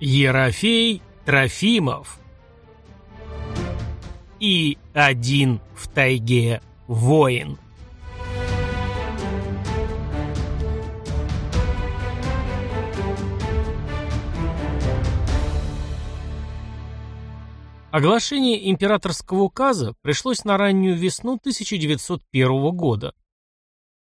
Ерофей Трофимов и один в тайге воин. Оглашение императорского указа пришлось на раннюю весну 1901 года.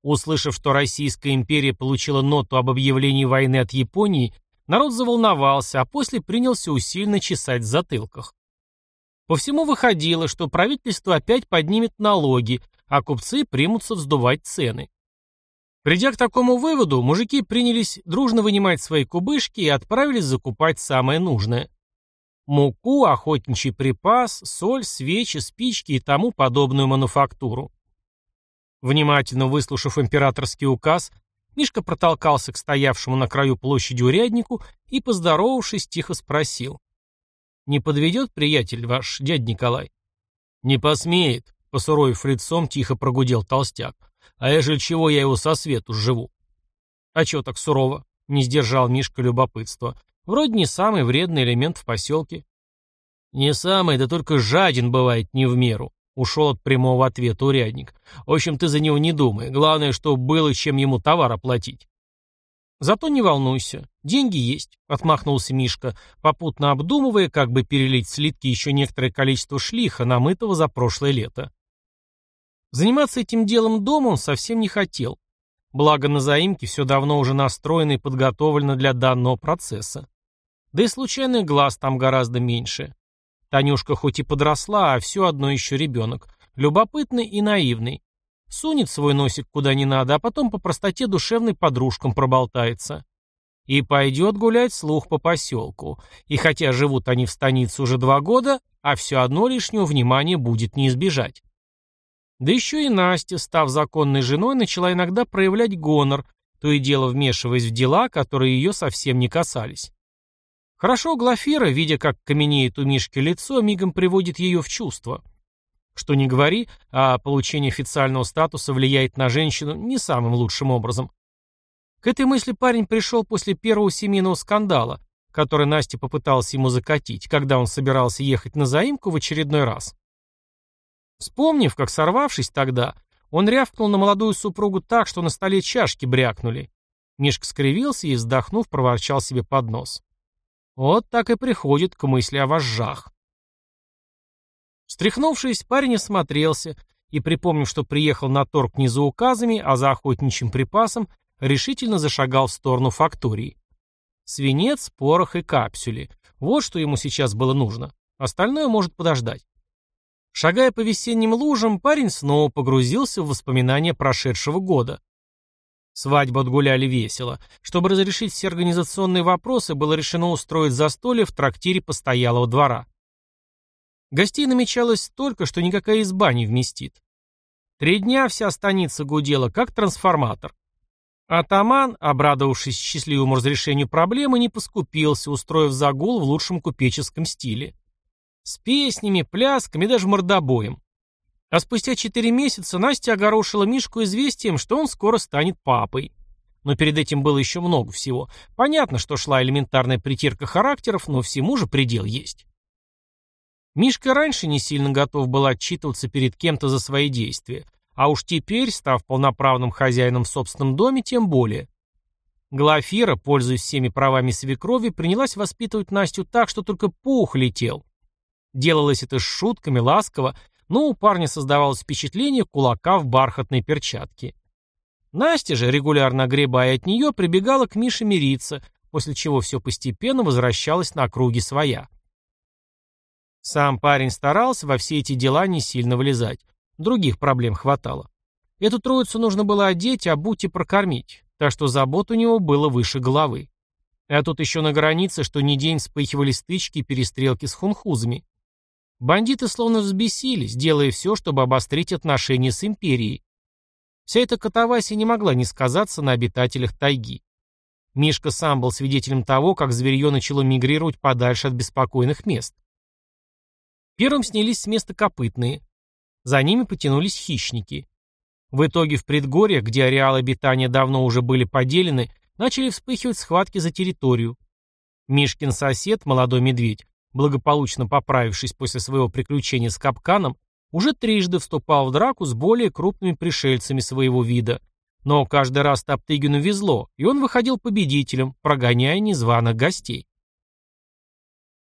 Услышав, что Российская империя получила ноту об объявлении войны от Японии, народ заволновался, а после принялся усиленно чесать в затылках. По всему выходило, что правительство опять поднимет налоги, а купцы примутся вздувать цены. Придя к такому выводу, мужики принялись дружно вынимать свои кубышки и отправились закупать самое нужное муку, охотничий припас, соль, свечи, спички и тому подобную мануфактуру. Внимательно выслушав императорский указ, Мишка протолкался к стоявшему на краю площади уряднику и, поздоровавшись, тихо спросил. «Не подведет приятель ваш, дядь Николай?» «Не посмеет», — посуровив лицом, тихо прогудел толстяк. «А ежели чего я его со свету живу?» «А чего так сурово?» — не сдержал Мишка любопытства. Вроде не самый вредный элемент в поселке. Не самый, да только жаден бывает не в меру. Ушел от прямого ответа урядник. В общем, ты за него не думай. Главное, чтобы было чем ему товар оплатить. Зато не волнуйся. Деньги есть, отмахнулся Мишка, попутно обдумывая, как бы перелить слитки еще некоторое количество шлиха, намытого за прошлое лето. Заниматься этим делом дома он совсем не хотел. Благо на заимке все давно уже настроено и подготовлено для данного процесса. Да и случайный глаз там гораздо меньше. Танюшка хоть и подросла, а все одно еще ребенок. Любопытный и наивный. Сунет свой носик куда не надо, а потом по простоте душевной подружкам проболтается. И пойдет гулять слух по поселку. И хотя живут они в станице уже два года, а все одно лишнего внимания будет не избежать. Да еще и Настя, став законной женой, начала иногда проявлять гонор, то и дело вмешиваясь в дела, которые ее совсем не касались. Хорошо Глафира, видя, как каменеет у Мишки лицо, мигом приводит ее в чувство. Что не говори, а получение официального статуса влияет на женщину не самым лучшим образом. К этой мысли парень пришел после первого семейного скандала, который Настя попыталась ему закатить, когда он собирался ехать на заимку в очередной раз. Вспомнив, как сорвавшись тогда, он рявкнул на молодую супругу так, что на столе чашки брякнули. Мишка скривился и, вздохнув, проворчал себе под нос. Вот так и приходит к мысли о вожжах. Встряхнувшись, парень осмотрелся и, припомнив, что приехал на торг не за указами, а за охотничьим припасом, решительно зашагал в сторону фактории. Свинец, порох и капсюли. Вот что ему сейчас было нужно. Остальное может подождать. Шагая по весенним лужам, парень снова погрузился в воспоминания прошедшего года. Свадьбу отгуляли весело. Чтобы разрешить все организационные вопросы, было решено устроить застолье в трактире постоялого двора. Гостей намечалось столько, что никакая изба не вместит. Три дня вся станица гудела, как трансформатор. Атаман, обрадовавшись счастливому разрешению проблемы, не поскупился, устроив загул в лучшем купеческом стиле. С песнями, плясками, даже мордобоем. А спустя четыре месяца Настя огорошила Мишку известием, что он скоро станет папой. Но перед этим было еще много всего. Понятно, что шла элементарная притирка характеров, но всему же предел есть. Мишка раньше не сильно готов был отчитываться перед кем-то за свои действия, а уж теперь, став полноправным хозяином в собственном доме, тем более. Глафира, пользуясь всеми правами свекрови, принялась воспитывать Настю так, что только пух летел. Делалось это с шутками, ласково, но у парня создавалось впечатление кулака в бархатной перчатке. Настя же, регулярно огребая от нее, прибегала к Мише мириться, после чего все постепенно возвращалось на круги своя. Сам парень старался во все эти дела не сильно влезать. Других проблем хватало. Эту троицу нужно было одеть, обуть и прокормить, так что забот у него было выше головы. А тут еще на границе, что ни день вспыхивали стычки и перестрелки с хунхузами. Бандиты словно взбесились, делая все, чтобы обострить отношения с империей. Вся эта катавасия не могла не сказаться на обитателях тайги. Мишка сам был свидетелем того, как зверье начало мигрировать подальше от беспокойных мест. Первым снялись с места копытные. За ними потянулись хищники. В итоге в предгорьях, где ареалы обитания давно уже были поделены, начали вспыхивать схватки за территорию. Мишкин сосед, молодой медведь, благополучно поправившись после своего приключения с капканом, уже трижды вступал в драку с более крупными пришельцами своего вида. Но каждый раз Топтыгину везло, и он выходил победителем, прогоняя незваных гостей.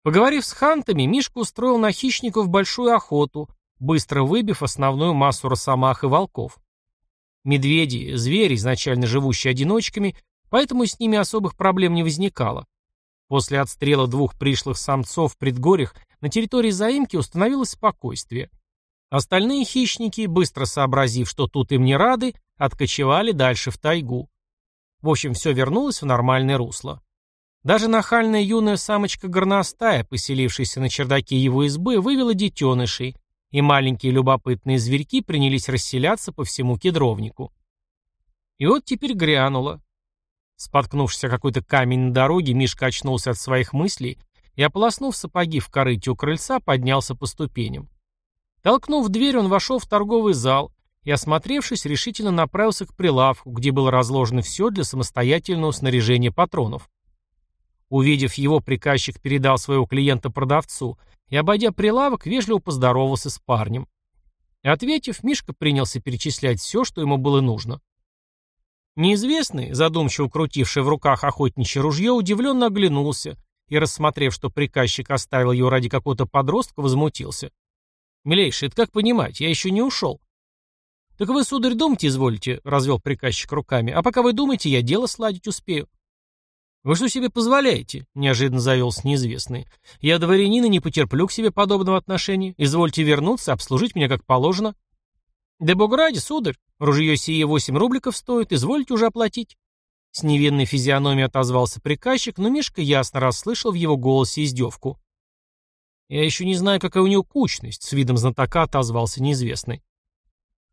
Поговорив с хантами, Мишка устроил на хищников большую охоту, быстро выбив основную массу росомах и волков. Медведи – звери, изначально живущие одиночками, поэтому с ними особых проблем не возникало. После отстрела двух пришлых самцов в предгорьях на территории заимки установилось спокойствие. Остальные хищники, быстро сообразив, что тут им не рады, откочевали дальше в тайгу. В общем, все вернулось в нормальное русло. Даже нахальная юная самочка горностая, поселившаяся на чердаке его избы, вывела детенышей, и маленькие любопытные зверьки принялись расселяться по всему кедровнику. И вот теперь грянуло. Споткнувшись о какой-то камень на дороге, Мишка очнулся от своих мыслей и, ополоснув сапоги в корыте у крыльца, поднялся по ступеням. Толкнув дверь, он вошел в торговый зал и, осмотревшись, решительно направился к прилавку, где было разложено все для самостоятельного снаряжения патронов. Увидев его, приказчик передал своего клиента продавцу и, обойдя прилавок, вежливо поздоровался с парнем. Ответив, Мишка принялся перечислять все, что ему было нужно. Неизвестный, задумчиво крутивший в руках охотничье ружье, удивленно оглянулся и, рассмотрев, что приказчик оставил его ради какого-то подростка, возмутился. «Милейший, это как понимать? Я еще не ушел». «Так вы, сударь, думайте, изволите», — развел приказчик руками. «А пока вы думаете, я дело сладить успею». «Вы что себе позволяете?» — неожиданно завелся неизвестный. «Я дворянин и не потерплю к себе подобного отношения. Извольте вернуться, обслужить меня как положено». «Да бог ради, сударь, ружье сие восемь рубликов стоит, извольте уже оплатить». С невинной физиономией отозвался приказчик, но Мишка ясно расслышал в его голосе издевку. «Я еще не знаю, какая у него кучность», — с видом знатока отозвался неизвестный.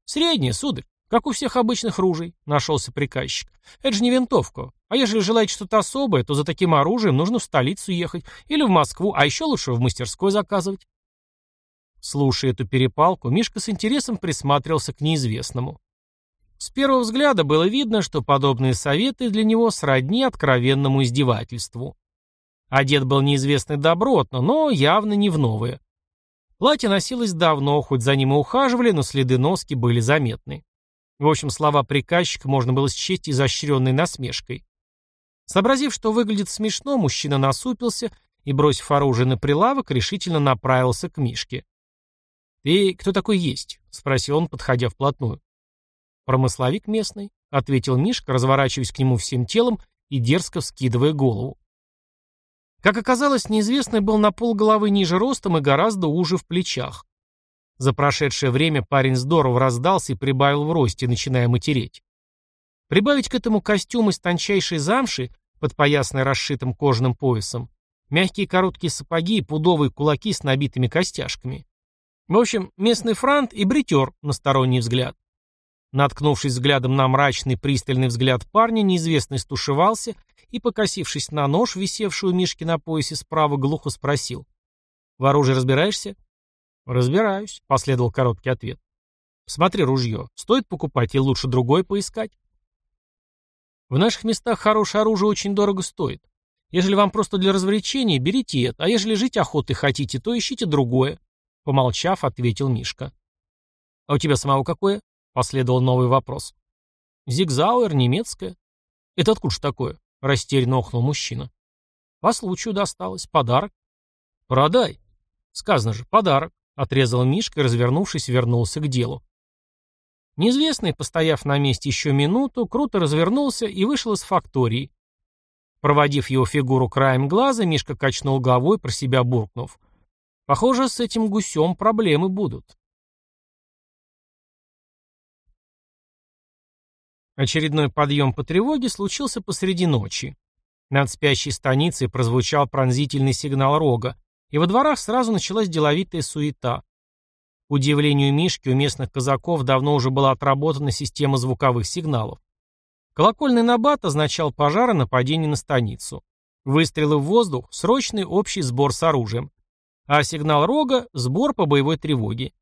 «Средняя, сударь, как у всех обычных ружей», — нашелся приказчик. «Это же не винтовка. А если желаете что-то особое, то за таким оружием нужно в столицу ехать или в Москву, а еще лучше в мастерской заказывать». Слушая эту перепалку, Мишка с интересом присматривался к неизвестному. С первого взгляда было видно, что подобные советы для него сродни откровенному издевательству. Одет был неизвестный добротно, но явно не в новое. Платье носилось давно, хоть за ним и ухаживали, но следы носки были заметны. В общем, слова приказчика можно было счесть изощренной насмешкой. Сообразив, что выглядит смешно, мужчина насупился и, бросив оружие на прилавок, решительно направился к Мишке. «Ты кто такой есть?» — спросил он, подходя вплотную. «Промысловик местный», — ответил Мишка, разворачиваясь к нему всем телом и дерзко вскидывая голову. Как оказалось, неизвестный был на полголовы ниже ростом и гораздо уже в плечах. За прошедшее время парень здорово раздался и прибавил в росте, начиная матереть. Прибавить к этому костюм из тончайшей замши, подпоясанной расшитым кожаным поясом, мягкие короткие сапоги и пудовые кулаки с набитыми костяшками. В общем, местный франт и бритер на сторонний взгляд. Наткнувшись взглядом на мрачный пристальный взгляд парня, неизвестный стушевался и, покосившись на нож, висевший у Мишки на поясе справа, глухо спросил. «В оружии разбираешься?» «Разбираюсь», — последовал короткий ответ. «Смотри ружье. Стоит покупать или лучше другое поискать?» «В наших местах хорошее оружие очень дорого стоит. Ежели вам просто для развлечения, берите это, а ежели жить охотой хотите, то ищите другое», — помолчав, ответил Мишка. «А у тебя самого какое?» Последовал новый вопрос. «Зигзауэр, немецкая». «Это откуда ж такое?» — растерянно охнул мужчина. «По случаю досталось. Подарок». «Продай». «Сказано же, подарок», — отрезал Мишка и, развернувшись, вернулся к делу. Неизвестный, постояв на месте еще минуту, круто развернулся и вышел из фактории. Проводив его фигуру краем глаза, Мишка качнул головой, про себя буркнув. «Похоже, с этим гусем проблемы будут». Очередной подъем по тревоге случился посреди ночи. Над спящей станицей прозвучал пронзительный сигнал рога, и во дворах сразу началась деловитая суета. К удивлению Мишки, у местных казаков давно уже была отработана система звуковых сигналов. Колокольный набат означал пожар и нападение на станицу. Выстрелы в воздух – срочный общий сбор с оружием. А сигнал рога – сбор по боевой тревоге.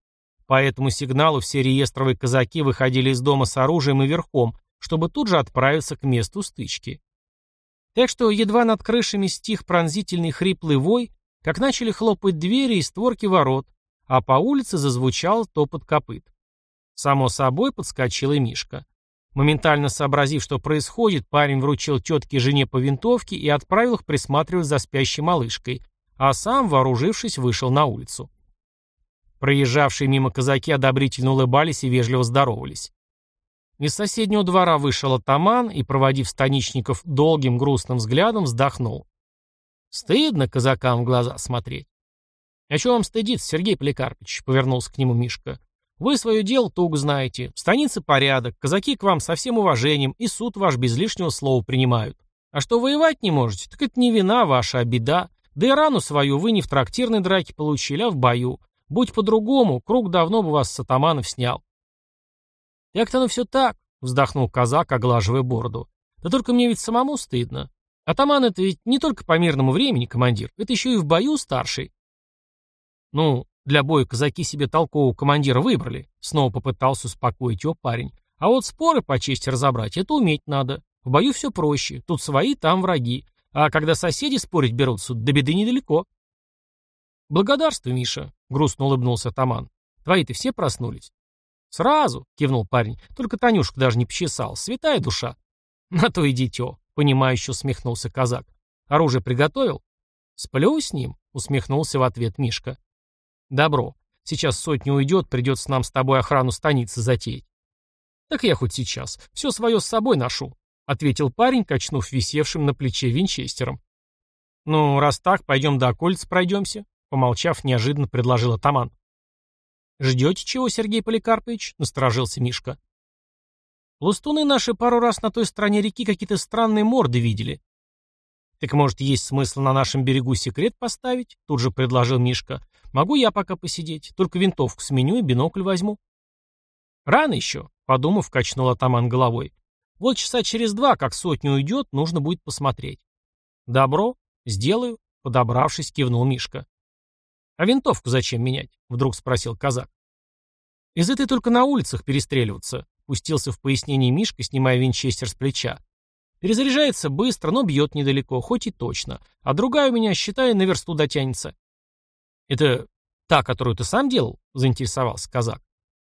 По этому сигналу все реестровые казаки выходили из дома с оружием и верхом, чтобы тут же отправиться к месту стычки. Так что едва над крышами стих пронзительный хриплый вой, как начали хлопать двери и створки ворот, а по улице зазвучал топот копыт. Само собой подскочил и Мишка. Моментально сообразив, что происходит, парень вручил тетке жене по винтовке и отправил их присматривать за спящей малышкой, а сам, вооружившись, вышел на улицу. Проезжавшие мимо казаки одобрительно улыбались и вежливо здоровались. Из соседнего двора вышел атаман и, проводив станичников долгим грустным взглядом, вздохнул. Стыдно казакам в глаза смотреть. «А что вам стыдиться, Сергей Поликарпович?» — повернулся к нему Мишка. Вы свое дело туго знаете. В станице порядок, казаки к вам со всем уважением, и суд ваш без лишнего слова принимают. А что воевать не можете, так это не вина ваша, а беда. Да и рану свою вы не в трактирной драке получили, а в бою. Будь по-другому, круг давно бы вас с атаманов снял. Як-то оно все так, вздохнул казак, оглаживая бороду. Да только мне ведь самому стыдно. Атаман это ведь не только по мирному времени командир, это еще и в бою старший. Ну, для боя казаки себе толкового командира выбрали. Снова попытался успокоить его парень. А вот споры по чести разобрать, это уметь надо. В бою все проще. Тут свои, там враги. А когда соседи спорить берутся, до беды недалеко. Благодарствую, Миша, грустно улыбнулся Таман. Твои-то все проснулись? Сразу, кивнул парень. Только Танюшка даже не почесал. Святая душа. На то и дитё, понимающе усмехнулся казак. Оружие приготовил? Сплю с ним, усмехнулся в ответ Мишка. Добро. Сейчас сотня уйдет, придется нам с тобой охрану станицы затеять. Так я хоть сейчас. Все свое с собой ношу, ответил парень, качнув висевшим на плече винчестером. Ну, раз так, пойдем до околиц пройдемся, помолчав, неожиданно предложил атаман. «Ждете чего, Сергей Поликарпович?» — насторожился Мишка. «Лустуны наши пару раз на той стороне реки какие-то странные морды видели. «Так, может, есть смысл на нашем берегу секрет поставить?» Тут же предложил Мишка. «Могу я пока посидеть, только винтовку сменю и бинокль возьму». «Рано еще», — подумав, качнул атаман головой. «Вот часа через два, как сотня уйдет, нужно будет посмотреть». «Добро, сделаю», — подобравшись, кивнул Мишка. «А винтовку зачем менять?» — вдруг спросил казак. «Из этой только на улицах перестреливаться», — пустился в пояснение Мишка, снимая винчестер с плеча. Перезаряжается быстро, но бьет недалеко, хоть и точно. А другая у меня, считай, на версту дотянется. Это та, которую ты сам делал? Заинтересовался казак.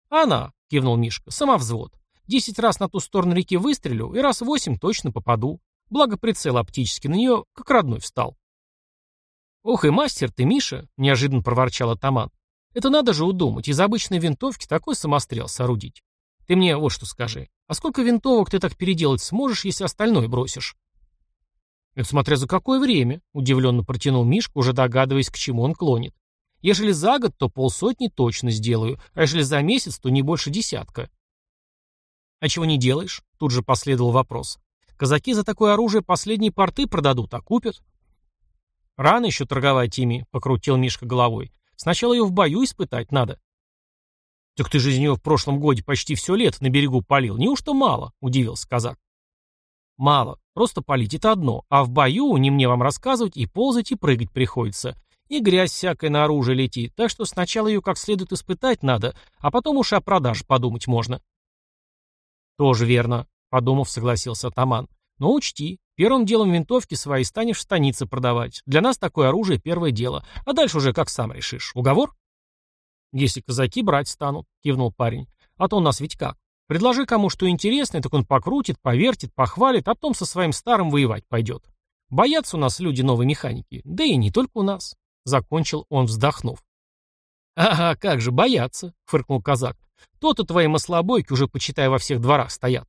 Она, кивнул Мишка, самовзвод. Десять раз на ту сторону реки выстрелю, и раз восемь точно попаду. Благо прицел оптический на нее, как родной встал. «Ох и мастер ты, Миша!» — неожиданно проворчал атаман. «Это надо же удумать, из обычной винтовки такой самострел соорудить. Ты мне вот что скажи. А сколько винтовок ты так переделать сможешь, если остальное бросишь? Это смотря за какое время, удивленно протянул Мишка, уже догадываясь, к чему он клонит. Ежели за год, то полсотни точно сделаю, а ежели за месяц, то не больше десятка. А чего не делаешь? Тут же последовал вопрос. Казаки за такое оружие последние порты продадут, а купят. Рано еще торговать ими, покрутил Мишка головой. Сначала ее в бою испытать надо. «Так ты же из нее в прошлом годе почти все лето на берегу полил. Неужто мало?» — удивился казак. «Мало. Просто полить — это одно. А в бою, не мне вам рассказывать, и ползать, и прыгать приходится. И грязь всякая на оружие летит. Так что сначала ее как следует испытать надо, а потом уж о продаже подумать можно». «Тоже верно», — подумав, согласился атаман. «Но учти, первым делом винтовки свои станешь в станице продавать. Для нас такое оружие — первое дело. А дальше уже как сам решишь. Уговор?» «Если казаки брать станут», — кивнул парень. «А то у нас ведь как? Предложи кому что интересное, так он покрутит, повертит, похвалит, а потом со своим старым воевать пойдет. Боятся у нас люди новой механики, да и не только у нас», — закончил он, вздохнув. «Ага, как же, боятся», — фыркнул казак. «То-то твои маслобойки уже, почитай, во всех дворах стоят».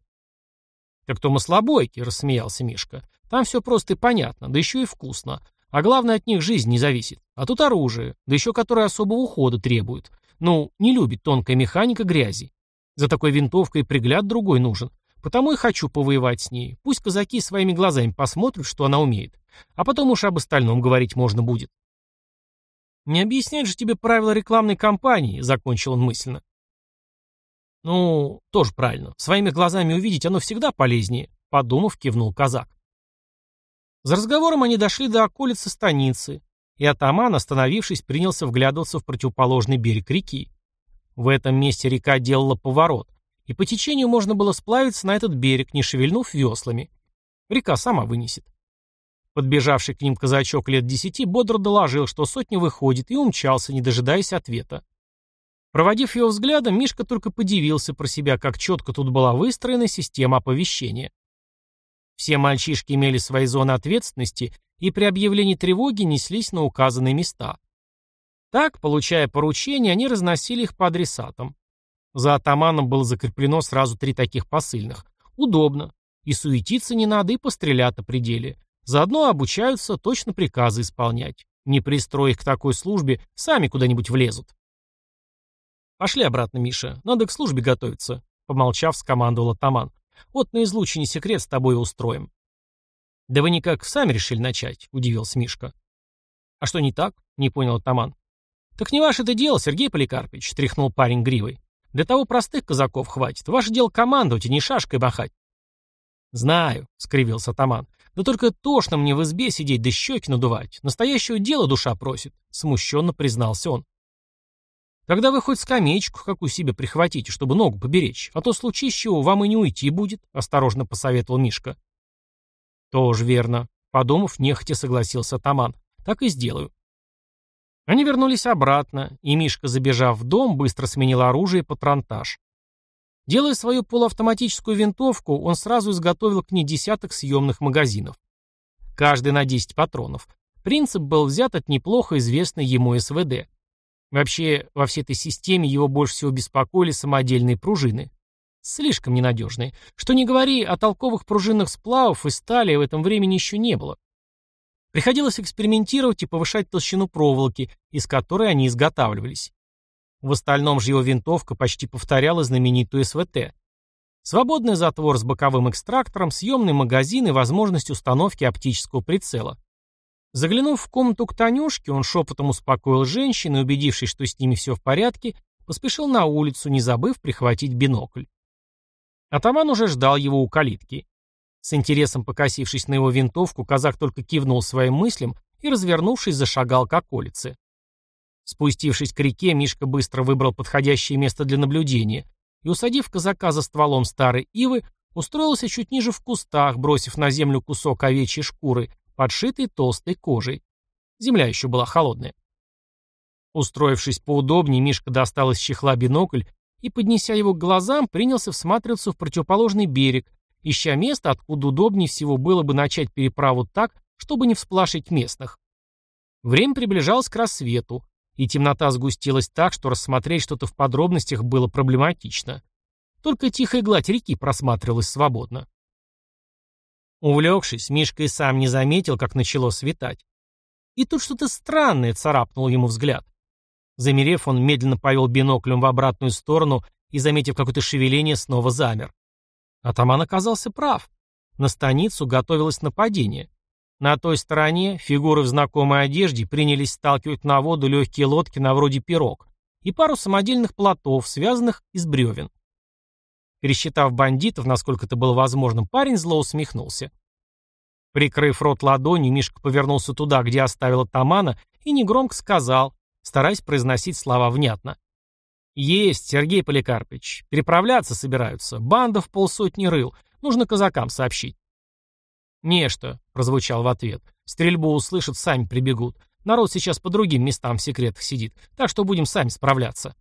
«Так то маслобойки», — рассмеялся Мишка. «Там все просто и понятно, да еще и вкусно. А главное, от них жизнь не зависит. А тут оружие, да еще которое особого ухода требует. Ну, не любит тонкая механика грязи. За такой винтовкой пригляд другой нужен. Потому и хочу повоевать с ней. Пусть казаки своими глазами посмотрят, что она умеет. А потом уж об остальном говорить можно будет. «Не объяснять же тебе правила рекламной кампании», — закончил он мысленно. «Ну, тоже правильно. Своими глазами увидеть оно всегда полезнее», — подумав, кивнул казак. За разговором они дошли до околицы станицы, и атаман, остановившись, принялся вглядываться в противоположный берег реки. В этом месте река делала поворот, и по течению можно было сплавиться на этот берег, не шевельнув веслами. Река сама вынесет. Подбежавший к ним казачок лет десяти бодро доложил, что сотня выходит, и умчался, не дожидаясь ответа. Проводив его взглядом, Мишка только подивился про себя, как четко тут была выстроена система оповещения. Все мальчишки имели свои зоны ответственности и при объявлении тревоги неслись на указанные места. Так, получая поручения, они разносили их по адресатам. За атаманом было закреплено сразу три таких посыльных. Удобно. И суетиться не надо, и пострелят о пределе. Заодно обучаются точно приказы исполнять. Не пристрой их к такой службе, сами куда-нибудь влезут. «Пошли обратно, Миша. Надо к службе готовиться», — помолчав, скомандовал атаман. «Вот на излучине секрет с тобой устроим». «Да вы никак сами решили начать», — удивился Мишка. «А что не так?» — не понял атаман. «Так не ваше это дело, Сергей Поликарпович», — тряхнул парень гривой. «Для того простых казаков хватит. Ваше дело командовать, а не шашкой махать». «Знаю», — скривился атаман. «Да только тошно мне в избе сидеть да щеки надувать. Настоящего дела душа просит», — смущенно признался он. «Тогда вы хоть скамеечку какую себе прихватите, чтобы ногу поберечь, а то случись чего, вам и не уйти будет», — осторожно посоветовал Мишка. «Тоже верно», — подумав, нехотя согласился атаман. «Так и сделаю». Они вернулись обратно, и Мишка, забежав в дом, быстро сменил оружие и патронтаж. Делая свою полуавтоматическую винтовку, он сразу изготовил к ней десяток съемных магазинов. Каждый на 10 патронов. Принцип был взят от неплохо известной ему СВД. Вообще, во всей этой системе его больше всего беспокоили самодельные пружины. Слишком ненадежные. Что не говори, о толковых пружинных сплавов и стали в этом времени еще не было. Приходилось экспериментировать и повышать толщину проволоки, из которой они изготавливались. В остальном же его винтовка почти повторяла знаменитую СВТ. Свободный затвор с боковым экстрактором, съемный магазин и возможность установки оптического прицела. Заглянув в комнату к Танюшке, он шепотом успокоил женщин и, убедившись, что с ними все в порядке, поспешил на улицу, не забыв прихватить бинокль. Атаман уже ждал его у калитки. С интересом покосившись на его винтовку, казак только кивнул своим мыслям и, развернувшись, зашагал к околице. Спустившись к реке, Мишка быстро выбрал подходящее место для наблюдения и, усадив казака за стволом старой ивы, устроился чуть ниже в кустах, бросив на землю кусок овечьей шкуры, подшитой толстой кожей. Земля еще была холодная. Устроившись поудобнее, Мишка достал из чехла бинокль и, поднеся его к глазам, принялся всматриваться в противоположный берег, ища место, откуда удобнее всего было бы начать переправу так, чтобы не всплашить местных. Время приближалось к рассвету, и темнота сгустилась так, что рассмотреть что-то в подробностях было проблематично. Только тихая гладь реки просматривалась свободно. Увлекшись, Мишка и сам не заметил, как начало светать. И тут что-то странное царапнуло ему взгляд. Замерев, он медленно повел биноклем в обратную сторону и, заметив какое-то шевеление, снова замер. Атаман оказался прав. На станицу готовилось нападение. На той стороне фигуры в знакомой одежде принялись сталкивать на воду легкие лодки на вроде пирог и пару самодельных плотов, связанных из бревен. Пересчитав бандитов, насколько это было возможно, парень зло усмехнулся. Прикрыв рот ладонью, Мишка повернулся туда, где оставил атамана, и негромко сказал, стараясь произносить слова внятно. «Есть, Сергей Поликарпович. Переправляться собираются. Банда в полсотни рыл. Нужно казакам сообщить». «Нечто», — прозвучал в ответ. «Стрельбу услышат, сами прибегут. Народ сейчас по другим местам в секретах сидит, так что будем сами справляться».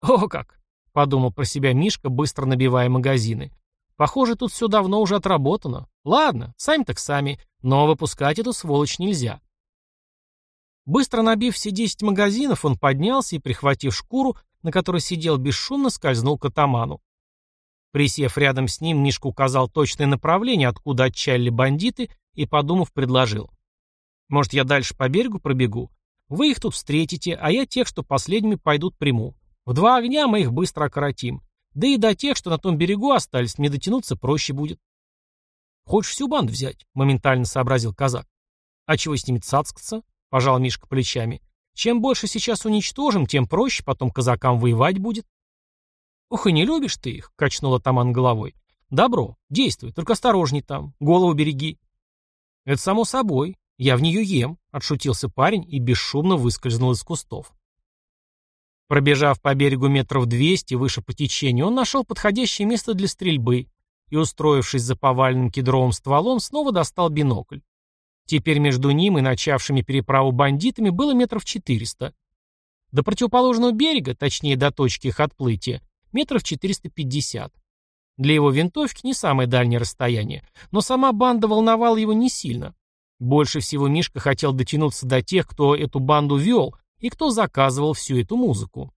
«О как!» — подумал про себя Мишка, быстро набивая магазины. «Похоже, тут все давно уже отработано. Ладно, сами так сами, но выпускать эту сволочь нельзя». Быстро набив все десять магазинов, он поднялся и, прихватив шкуру, на которой сидел бесшумно, скользнул к атаману. Присев рядом с ним, Мишка указал точное направление, откуда отчалили бандиты, и, подумав, предложил. «Может, я дальше по берегу пробегу? Вы их тут встретите, а я тех, что последними пойдут, приму. В два огня мы их быстро окоротим. Да и до тех, что на том берегу остались, мне дотянуться проще будет». «Хочешь всю банду взять?» — моментально сообразил казак. «А чего с ними цацкаться?» — пожал Мишка плечами. Чем больше сейчас уничтожим, тем проще потом казакам воевать будет. Ох, и не любишь ты их, качнул атаман головой. Добро, действуй, только осторожней там, голову береги. Это само собой, я в нее ем, отшутился парень и бесшумно выскользнул из кустов. Пробежав по берегу метров двести выше по течению, он нашел подходящее место для стрельбы и, устроившись за поваленным кедровым стволом, снова достал бинокль. Теперь между ним и начавшими переправу бандитами было метров четыреста. До противоположного берега, точнее до точки их отплытия, метров 450. Для его винтовки не самое дальнее расстояние, но сама банда волновала его не сильно. Больше всего Мишка хотел дотянуться до тех, кто эту банду вел и кто заказывал всю эту музыку.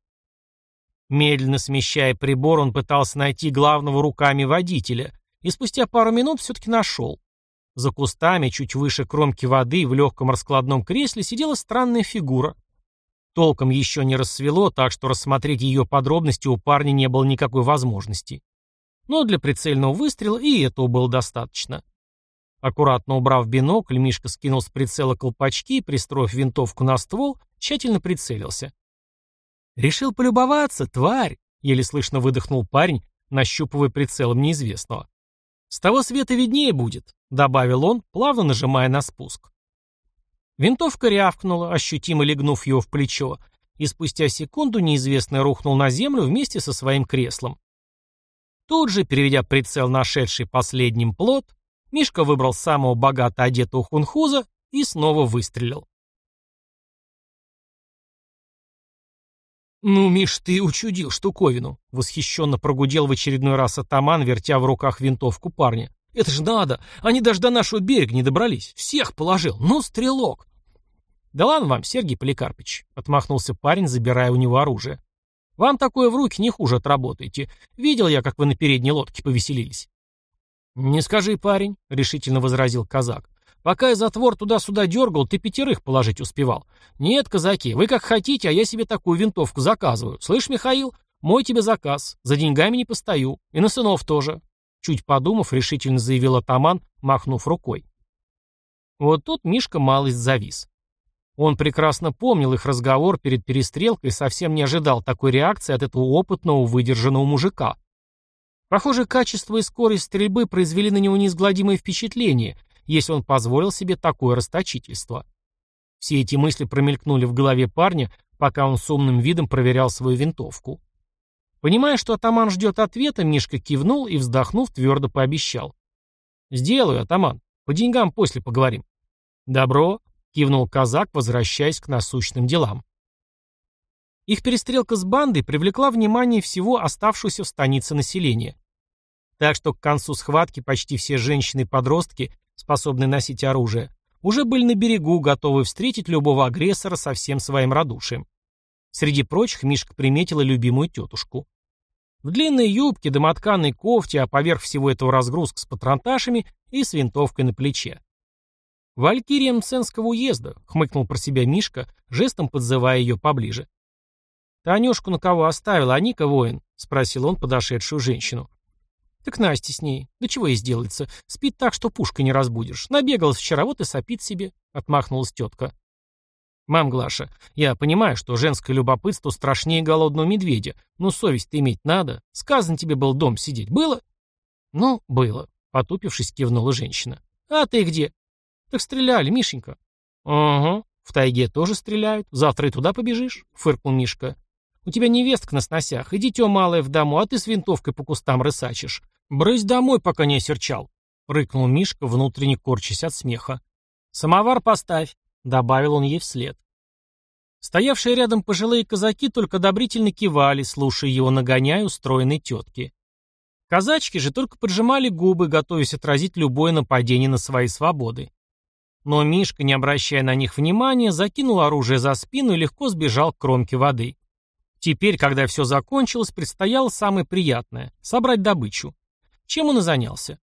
Медленно смещая прибор, он пытался найти главного руками водителя, и спустя пару минут все-таки нашел. За кустами, чуть выше кромки воды, в легком раскладном кресле сидела странная фигура. Толком еще не рассвело, так что рассмотреть ее подробности у парня не было никакой возможности. Но для прицельного выстрела и этого было достаточно. Аккуратно убрав бинокль, Мишка скинул с прицела колпачки и, пристроив винтовку на ствол, тщательно прицелился. «Решил полюбоваться, тварь!» — еле слышно выдохнул парень, нащупывая прицелом неизвестного. «С того света виднее будет», — добавил он, плавно нажимая на спуск. Винтовка рявкнула, ощутимо легнув его в плечо, и спустя секунду неизвестный рухнул на землю вместе со своим креслом. Тут же, переведя прицел нашедший последним плод, Мишка выбрал самого богато одетого хунхуза и снова выстрелил. «Ну, Миш, ты учудил штуковину», — восхищенно прогудел в очередной раз атаман, вертя в руках винтовку парня. «Это ж надо! Они даже до нашего берега не добрались. Всех положил. Ну, стрелок!» «Да ладно вам, Сергей Поликарпыч», — отмахнулся парень, забирая у него оружие. «Вам такое в руки не хуже отработаете. Видел я, как вы на передней лодке повеселились». «Не скажи, парень», — решительно возразил казак. «Пока я затвор туда-сюда дергал, ты пятерых положить успевал. Нет, казаки, вы как хотите, а я себе такую винтовку заказываю. Слышь, Михаил, мой тебе заказ. За деньгами не постою. И на сынов тоже». Чуть подумав, решительно заявил атаман, махнув рукой. Вот тут Мишка малость завис. Он прекрасно помнил их разговор перед перестрелкой и совсем не ожидал такой реакции от этого опытного, выдержанного мужика. Похоже, качество и скорость стрельбы произвели на него неизгладимое впечатление, если он позволил себе такое расточительство. Все эти мысли промелькнули в голове парня, пока он с умным видом проверял свою винтовку. Понимая, что атаман ждет ответа, Мишка кивнул и, вздохнув, твердо пообещал. «Сделаю, атаман. По деньгам после поговорим». «Добро», — кивнул казак, возвращаясь к насущным делам. Их перестрелка с бандой привлекла внимание всего оставшегося в станице населения. Так что к концу схватки почти все женщины и подростки, способные носить оружие, уже были на берегу, готовы встретить любого агрессора со всем своим радушием. Среди прочих Мишка приметила любимую тетушку. В длинной юбке, домотканной кофте, а поверх всего этого разгрузка с патронташами и с винтовкой на плече. «Валькирия Мценского уезда», — хмыкнул про себя Мишка, жестом подзывая ее поближе. «Танюшку на кого оставила, а Ника воин?» — спросил он подошедшую женщину. «Так Настя с ней. Да чего ей сделается? Спит так, что пушкой не разбудишь. Набегалась вчера, вот и сопит себе», — отмахнулась тетка. «Мам, Глаша, я понимаю, что женское любопытство страшнее голодного медведя, но совесть-то иметь надо. Сказано тебе был дом сидеть. Было?» «Ну, было», — потупившись, кивнула женщина. «А ты где?» «Так стреляли, Мишенька». «Угу, в тайге тоже стреляют. Завтра и туда побежишь?» — фыркнул Мишка. У тебя невестка на сносях, и дитё малое в дому, а ты с винтовкой по кустам рысачишь. Брысь домой, пока не осерчал», — рыкнул Мишка, внутренне корчась от смеха. «Самовар поставь», — добавил он ей вслед. Стоявшие рядом пожилые казаки только одобрительно кивали, слушая его нагоняя устроенной тетки. Казачки же только поджимали губы, готовясь отразить любое нападение на свои свободы. Но Мишка, не обращая на них внимания, закинул оружие за спину и легко сбежал к кромке воды. Теперь, когда все закончилось, предстояло самое приятное — собрать добычу. Чем он и занялся.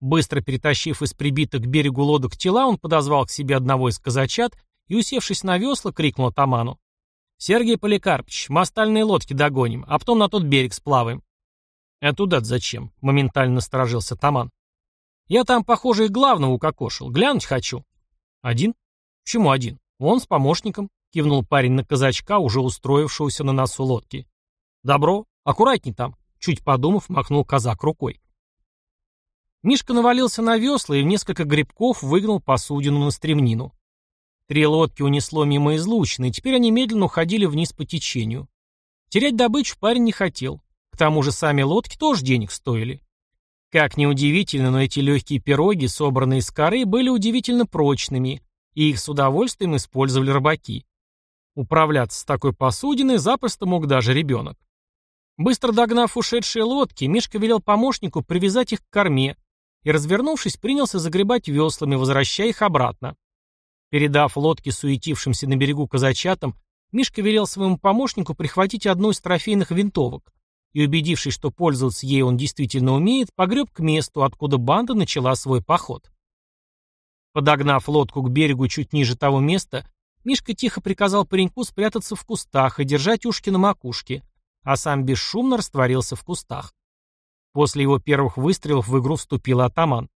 Быстро перетащив из прибитых к берегу лодок тела, он подозвал к себе одного из казачат и, усевшись на весла, крикнул атаману. «Сергей Поликарпович, мы остальные лодки догоним, а потом на тот берег сплаваем». «А туда зачем?» — моментально насторожился атаман. «Я там, похоже, и главного укокошил. Глянуть хочу». «Один?» «Почему один? Он с помощником». — кивнул парень на казачка, уже устроившегося на носу лодки. «Добро. Аккуратней там», — чуть подумав, махнул казак рукой. Мишка навалился на весла и в несколько грибков выгнал посудину на стремнину. Три лодки унесло мимо излучины, и теперь они медленно уходили вниз по течению. Терять добычу парень не хотел. К тому же сами лодки тоже денег стоили. Как ни удивительно, но эти легкие пироги, собранные из коры, были удивительно прочными, и их с удовольствием использовали рыбаки. Управляться с такой посудиной запросто мог даже ребенок. Быстро догнав ушедшие лодки, Мишка велел помощнику привязать их к корме и, развернувшись, принялся загребать веслами, возвращая их обратно. Передав лодки суетившимся на берегу казачатам, Мишка велел своему помощнику прихватить одну из трофейных винтовок и, убедившись, что пользоваться ей он действительно умеет, погреб к месту, откуда банда начала свой поход. Подогнав лодку к берегу чуть ниже того места, Мишка тихо приказал пареньку спрятаться в кустах и держать ушки на макушке, а сам бесшумно растворился в кустах. После его первых выстрелов в игру вступил атаман.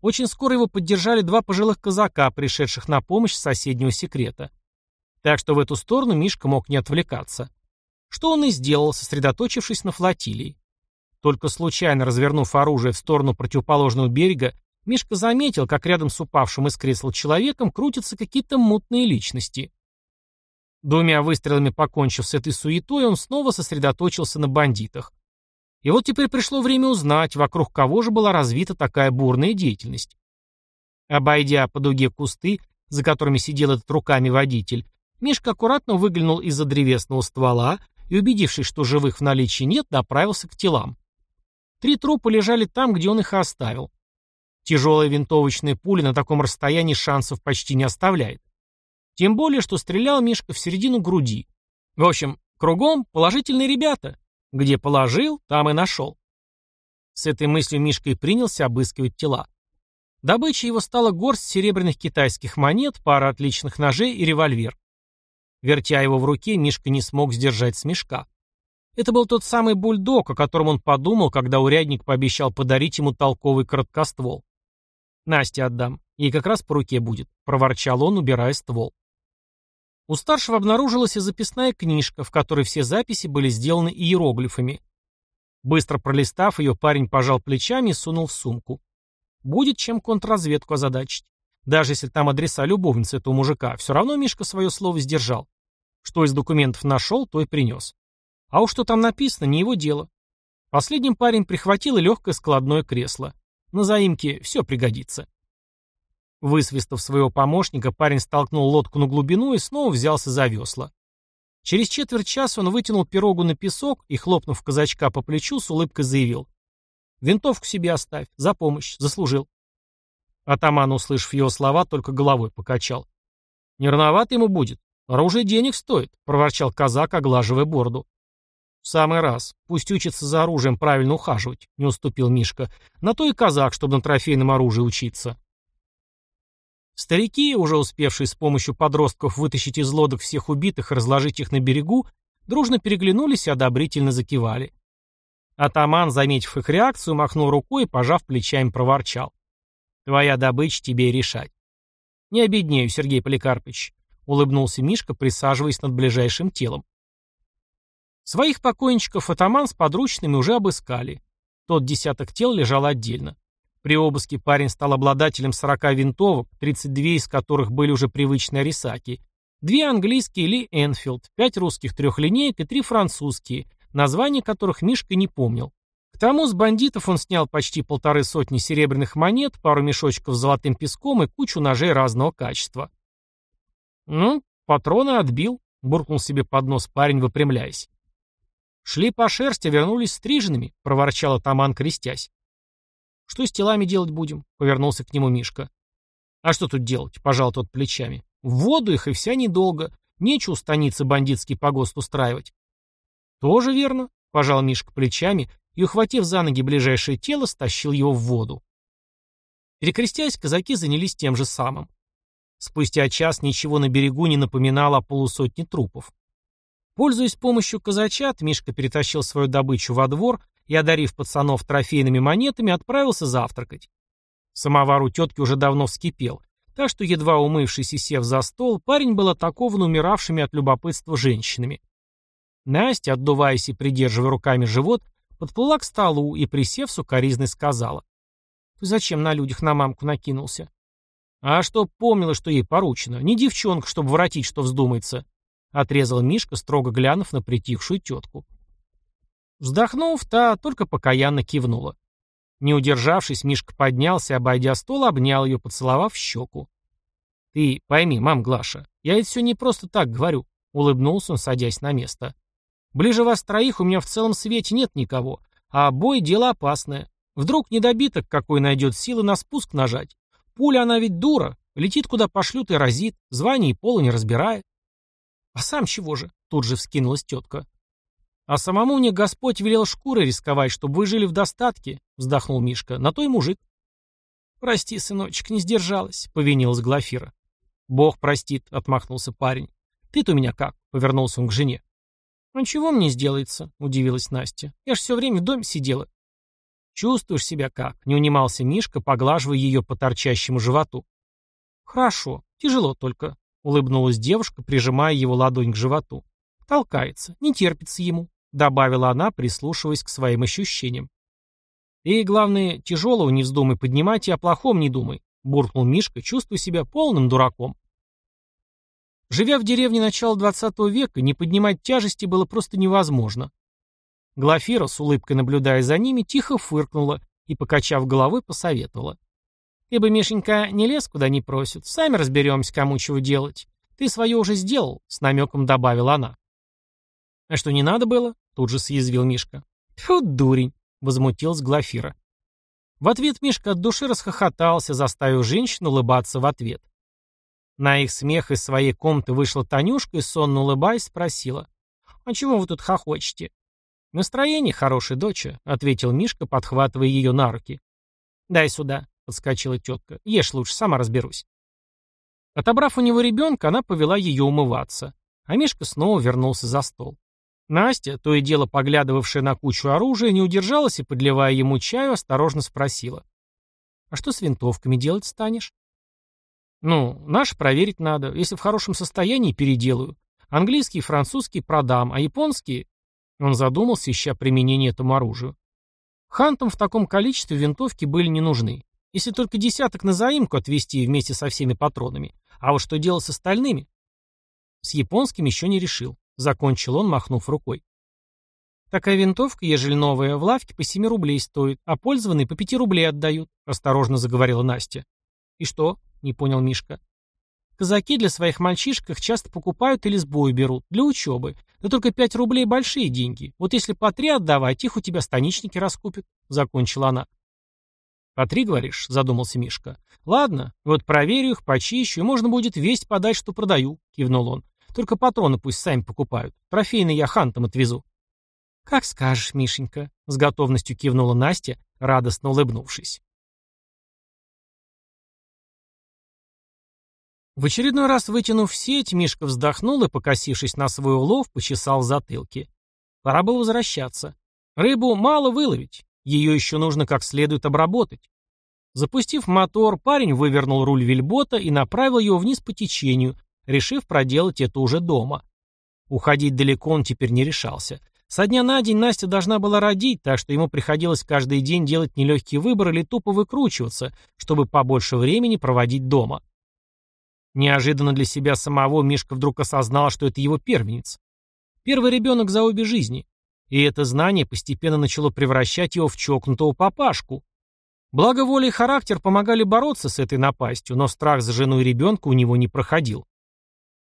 Очень скоро его поддержали два пожилых казака, пришедших на помощь соседнего секрета. Так что в эту сторону Мишка мог не отвлекаться. Что он и сделал, сосредоточившись на флотилии. Только случайно развернув оружие в сторону противоположного берега, Мишка заметил, как рядом с упавшим из кресла человеком крутятся какие-то мутные личности. Двумя выстрелами покончив с этой суетой, он снова сосредоточился на бандитах. И вот теперь пришло время узнать, вокруг кого же была развита такая бурная деятельность. Обойдя по дуге кусты, за которыми сидел этот руками водитель, Мишка аккуратно выглянул из-за древесного ствола и, убедившись, что живых в наличии нет, направился к телам. Три трупа лежали там, где он их оставил. Тяжелая винтовочная пуля на таком расстоянии шансов почти не оставляет. Тем более, что стрелял Мишка в середину груди. В общем, кругом положительные ребята. Где положил, там и нашел. С этой мыслью Мишка и принялся обыскивать тела. Добычей его стала горсть серебряных китайских монет, пара отличных ножей и револьвер. Вертя его в руке, Мишка не смог сдержать смешка. Это был тот самый бульдог, о котором он подумал, когда урядник пообещал подарить ему толковый короткоствол. Насте отдам. Ей как раз по руке будет», — проворчал он, убирая ствол. У старшего обнаружилась и записная книжка, в которой все записи были сделаны иероглифами. Быстро пролистав ее, парень пожал плечами и сунул в сумку. Будет чем контрразведку озадачить. Даже если там адреса любовницы этого мужика, все равно Мишка свое слово сдержал. Что из документов нашел, то и принес. А уж что там написано, не его дело. Последним парень прихватил и легкое складное кресло. На заимке все пригодится. Высвистав своего помощника, парень столкнул лодку на глубину и снова взялся за весла. Через четверть часа он вытянул пирогу на песок и, хлопнув казачка по плечу, с улыбкой заявил. «Винтовку себе оставь. За помощь. Заслужил». Атаман, услышав его слова, только головой покачал. «Не рановато ему будет. Оружие денег стоит», — проворчал казак, оглаживая бороду. «В самый раз. Пусть учится за оружием правильно ухаживать», — не уступил Мишка. «На то и казак, чтобы на трофейном оружии учиться». Старики, уже успевшие с помощью подростков вытащить из лодок всех убитых и разложить их на берегу, дружно переглянулись и одобрительно закивали. Атаман, заметив их реакцию, махнул рукой и, пожав плечами, проворчал. «Твоя добыча тебе решать». «Не обеднею, Сергей Поликарпович», — улыбнулся Мишка, присаживаясь над ближайшим телом. Своих покойничков атаман с подручными уже обыскали. Тот десяток тел лежал отдельно. При обыске парень стал обладателем 40 винтовок, 32 из которых были уже привычные рисаки, две английские Ли Энфилд, пять русских трехлинеек и три французские, названия которых Мишка не помнил. К тому с бандитов он снял почти полторы сотни серебряных монет, пару мешочков с золотым песком и кучу ножей разного качества. «Ну, патроны отбил», — буркнул себе под нос парень, выпрямляясь. «Шли по шерсти, вернулись стриженными», — проворчал атаман, крестясь. «Что с телами делать будем?» — повернулся к нему Мишка. «А что тут делать?» — пожал тот плечами. «В воду их и вся недолго. Нечего станицы бандитский погост устраивать». «Тоже верно», — пожал Мишка плечами и, ухватив за ноги ближайшее тело, стащил его в воду. Перекрестясь, казаки занялись тем же самым. Спустя час ничего на берегу не напоминало о полусотне трупов. Пользуясь помощью казачат, Мишка перетащил свою добычу во двор и, одарив пацанов трофейными монетами, отправился завтракать. Самовар у тетки уже давно вскипел, так что, едва умывшись и сев за стол, парень был атакован умиравшими от любопытства женщинами. Настя, отдуваясь и придерживая руками живот, подплыла к столу и, присев, сукоризной сказала. «Ты зачем на людях на мамку накинулся?» «А что помнила, что ей поручено? Не девчонка, чтобы воротить, что вздумается», Отрезал Мишка, строго глянув на притихшую тетку. Вздохнув, та только покаянно кивнула. Не удержавшись, Мишка поднялся, обойдя стол, обнял ее, поцеловав в щеку. «Ты пойми, мам Глаша, я это все не просто так говорю», — улыбнулся он, садясь на место. «Ближе вас троих у меня в целом свете нет никого, а бой — дело опасное. Вдруг недобиток какой найдет силы на спуск нажать. Пуля она ведь дура, летит куда пошлют и разит, звание и пола не разбирает». «А сам чего же?» — тут же вскинулась тетка. «А самому мне Господь велел шкуры рисковать, чтобы вы жили в достатке», — вздохнул Мишка. «На то и мужик». «Прости, сыночек, не сдержалась», — повинилась Глафира. «Бог простит», — отмахнулся парень. «Ты-то у меня как?» — повернулся он к жене. «Ну чего мне сделается?» — удивилась Настя. «Я ж все время в доме сидела». «Чувствуешь себя как?» — не унимался Мишка, поглаживая ее по торчащему животу. «Хорошо, тяжело только», — улыбнулась девушка, прижимая его ладонь к животу. «Толкается, не терпится ему», — добавила она, прислушиваясь к своим ощущениям. «И, главное, тяжелого не вздумай поднимать и о плохом не думай», — буркнул Мишка, чувствуя себя полным дураком. Живя в деревне начала XX века, не поднимать тяжести было просто невозможно. Глафира, с улыбкой наблюдая за ними, тихо фыркнула и, покачав головой, посоветовала. «Ты бы, Мишенька, не лез, куда не просят. Сами разберемся, кому чего делать. Ты свое уже сделал», — с намеком добавила она. «А что, не надо было?» — тут же съязвил Мишка. «Фу, дурень!» — возмутилась Глафира. В ответ Мишка от души расхохотался, заставив женщину улыбаться в ответ. На их смех из своей комнаты вышла Танюшка и, сонно улыбаясь, спросила. «А чего вы тут хохочете?» «Настроение хорошее, доча», — ответил Мишка, подхватывая ее на руки. «Дай сюда», — подскочила тетка. «Ешь лучше, сама разберусь». Отобрав у него ребенка, она повела ее умываться, а Мишка снова вернулся за стол. Настя, то и дело поглядывавшая на кучу оружия, не удержалась и, подливая ему чаю, осторожно спросила. «А что с винтовками делать станешь?» «Ну, наш проверить надо. Если в хорошем состоянии, переделаю. Английский и французский продам, а японские...» Он задумался, ища применение этому оружию. Хантам в таком количестве винтовки были не нужны. Если только десяток на заимку отвезти вместе со всеми патронами. А вот что делать с остальными? С японским еще не решил. Закончил он, махнув рукой. Такая винтовка, ежели новая, в лавке по 7 рублей стоит, а пользованные по 5 рублей отдают, осторожно заговорила Настя. И что? Не понял Мишка. Казаки для своих мальчишек часто покупают или с берут, для учебы. Да только 5 рублей большие деньги. Вот если по три отдавать, их у тебя станичники раскупят, закончила она. «По три, говоришь?» — задумался Мишка. «Ладно, вот проверю их, почищу, и можно будет весть подать, что продаю», — кивнул он. Только патроны пусть сами покупают. Трофейные я хантам отвезу». «Как скажешь, Мишенька», — с готовностью кивнула Настя, радостно улыбнувшись. В очередной раз вытянув сеть, Мишка вздохнул и, покосившись на свой улов, почесал в затылке. Пора было возвращаться. Рыбу мало выловить, ее еще нужно как следует обработать. Запустив мотор, парень вывернул руль вельбота и направил его вниз по течению, решив проделать это уже дома. Уходить далеко он теперь не решался. Со дня на день Настя должна была родить, так что ему приходилось каждый день делать нелегкий выбор или тупо выкручиваться, чтобы побольше времени проводить дома. Неожиданно для себя самого Мишка вдруг осознал, что это его первенец. Первый ребенок за обе жизни. И это знание постепенно начало превращать его в чокнутого папашку. Благо воля и характер помогали бороться с этой напастью, но страх за жену и ребенка у него не проходил.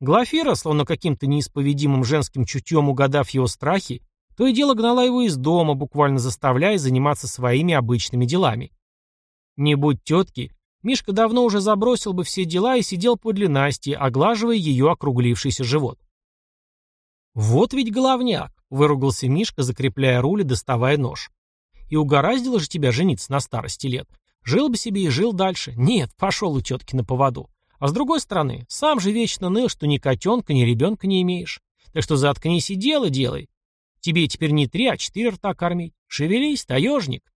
Глафира, словно каким-то неисповедимым женским чутьем угадав его страхи, то и дело гнала его из дома, буквально заставляя заниматься своими обычными делами. Не будь тетки, Мишка давно уже забросил бы все дела и сидел подле Насти, оглаживая ее округлившийся живот. «Вот ведь головняк!» — выругался Мишка, закрепляя руль и доставая нож. «И угораздило же тебя жениться на старости лет. Жил бы себе и жил дальше. Нет, пошел у тетки на поводу. А с другой стороны, сам же вечно ныл, что ни котенка, ни ребенка не имеешь. Так что заткнись и дело делай. Тебе теперь не три, а четыре рта кормить. Шевелись, таежник.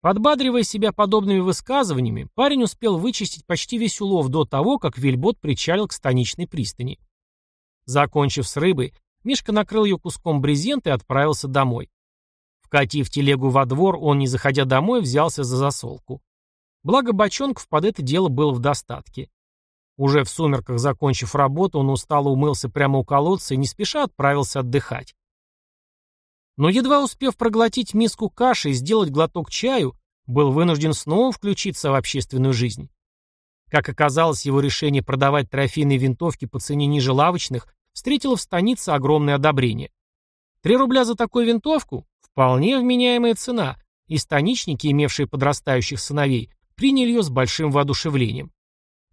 Подбадривая себя подобными высказываниями, парень успел вычистить почти весь улов до того, как вельбот причалил к станичной пристани. Закончив с рыбой, Мишка накрыл ее куском брезента и отправился домой. Вкатив телегу во двор, он, не заходя домой, взялся за засолку. Благо бочонков под это дело было в достатке. Уже в сумерках, закончив работу, он устало умылся прямо у колодца и не спеша отправился отдыхать. Но едва успев проглотить миску каши и сделать глоток чаю, был вынужден снова включиться в общественную жизнь. Как оказалось, его решение продавать трофейные винтовки по цене ниже лавочных встретило в станице огромное одобрение. Три рубля за такую винтовку – вполне вменяемая цена, и станичники, имевшие подрастающих сыновей, приняли ее с большим воодушевлением.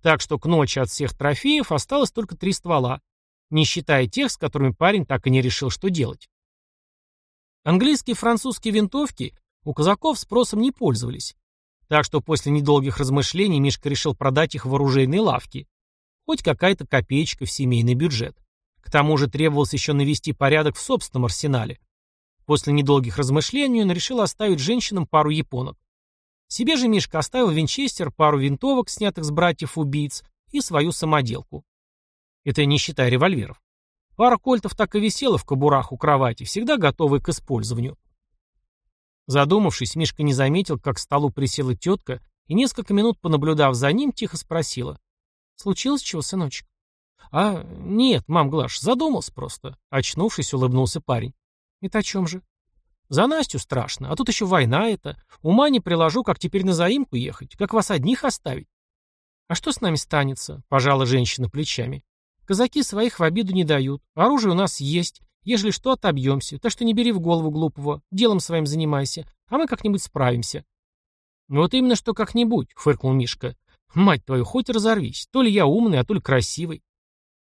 Так что к ночи от всех трофеев осталось только три ствола, не считая тех, с которыми парень так и не решил, что делать. Английские и французские винтовки у казаков спросом не пользовались. Так что после недолгих размышлений Мишка решил продать их в оружейной лавке. Хоть какая-то копеечка в семейный бюджет. К тому же требовалось еще навести порядок в собственном арсенале. После недолгих размышлений он решил оставить женщинам пару японок. Себе же Мишка оставил винчестер, пару винтовок, снятых с братьев-убийц, и свою самоделку. Это не считая револьверов. Пара кольтов так и висела в кобурах у кровати, всегда готовые к использованию. Задумавшись, Мишка не заметил, как к столу присела тетка и, несколько минут понаблюдав за ним, тихо спросила. «Случилось чего, сыночек?» «А, нет, мам Глаш, задумался просто». Очнувшись, улыбнулся парень. «Это о чем же?» За Настю страшно, а тут еще война это. Ума не приложу, как теперь на заимку ехать, как вас одних оставить. А что с нами станется? Пожала женщина плечами. Казаки своих в обиду не дают. Оружие у нас есть. Ежели что, отобьемся. Так что не бери в голову глупого. Делом своим занимайся. А мы как-нибудь справимся. Вот именно что как-нибудь, фыркнул Мишка. Мать твою, хоть разорвись. То ли я умный, а то ли красивый.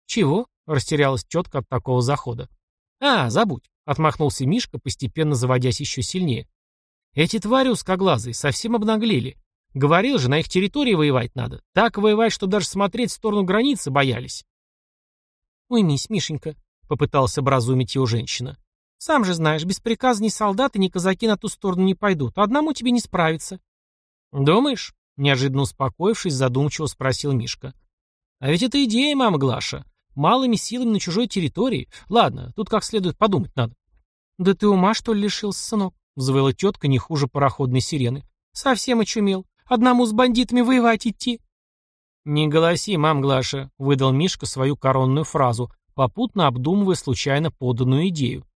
Чего? Растерялась тетка от такого захода. А, забудь. Отмахнулся Мишка, постепенно заводясь еще сильнее. Эти твари узкоглазые совсем обнаглели. Говорил же, на их территории воевать надо. Так воевать, что даже смотреть в сторону границы боялись. «Уймись, Мишенька», — попытался образумить его женщина. «Сам же знаешь, без приказа ни солдаты, ни казаки на ту сторону не пойдут. Одному тебе не справиться». «Думаешь?» — неожиданно успокоившись, задумчиво спросил Мишка. «А ведь это идея, мама Глаша. Малыми силами на чужой территории? Ладно, тут как следует подумать надо. Да ты ума, что ли, лишился, сынок? Взвыла тетка не хуже пароходной сирены. Совсем очумел. Одному с бандитами воевать идти. Не голоси, мам Глаша, выдал Мишка свою коронную фразу, попутно обдумывая случайно поданную идею.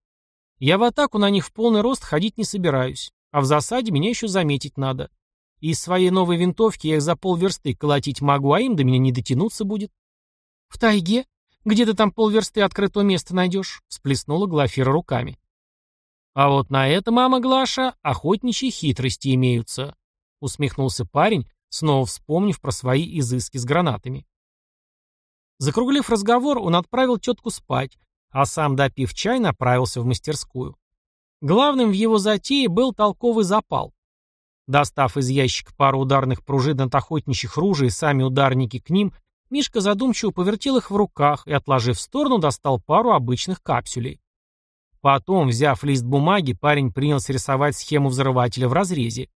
Я в атаку на них в полный рост ходить не собираюсь, а в засаде меня еще заметить надо. Из своей новой винтовки я их за полверсты колотить могу, а им до меня не дотянуться будет. В тайге? Где ты там полверсты открытого места найдешь?» — сплеснула Глафира руками. «А вот на это, мама Глаша, охотничьи хитрости имеются», — усмехнулся парень, снова вспомнив про свои изыски с гранатами. Закруглив разговор, он отправил тетку спать, а сам, допив чай, направился в мастерскую. Главным в его затее был толковый запал. Достав из ящика пару ударных пружин от охотничьих ружей сами ударники к ним, Мишка задумчиво повертел их в руках и, отложив в сторону, достал пару обычных капсулей. Потом, взяв лист бумаги, парень принялся рисовать схему взрывателя в разрезе.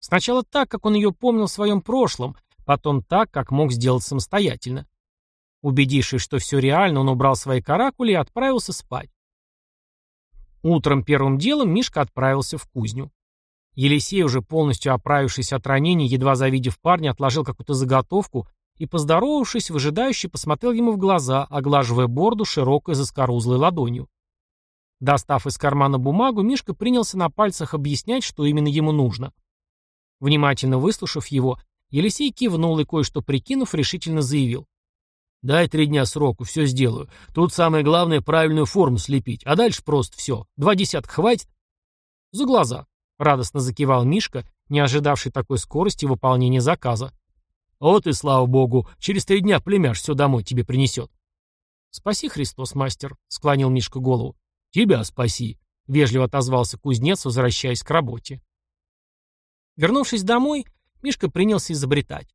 Сначала так, как он ее помнил в своем прошлом, потом так, как мог сделать самостоятельно. Убедившись, что все реально, он убрал свои каракули и отправился спать. Утром первым делом Мишка отправился в кузню. Елисей, уже полностью оправившись от ранений, едва завидев парня, отложил какую-то заготовку и, поздоровавшись, выжидающе посмотрел ему в глаза, оглаживая борду широкой заскорузлой ладонью. Достав из кармана бумагу, Мишка принялся на пальцах объяснять, что именно ему нужно. Внимательно выслушав его, Елисей кивнул и, кое-что прикинув, решительно заявил. «Дай три дня сроку, все сделаю. Тут самое главное правильную форму слепить, а дальше просто все. Два десятка хватит?» «За глаза», — радостно закивал Мишка, не ожидавший такой скорости выполнения заказа. Вот и слава богу, через три дня племяш все домой тебе принесет. Спаси, Христос, мастер, склонил Мишка голову. Тебя спаси, вежливо отозвался кузнец, возвращаясь к работе. Вернувшись домой, Мишка принялся изобретать.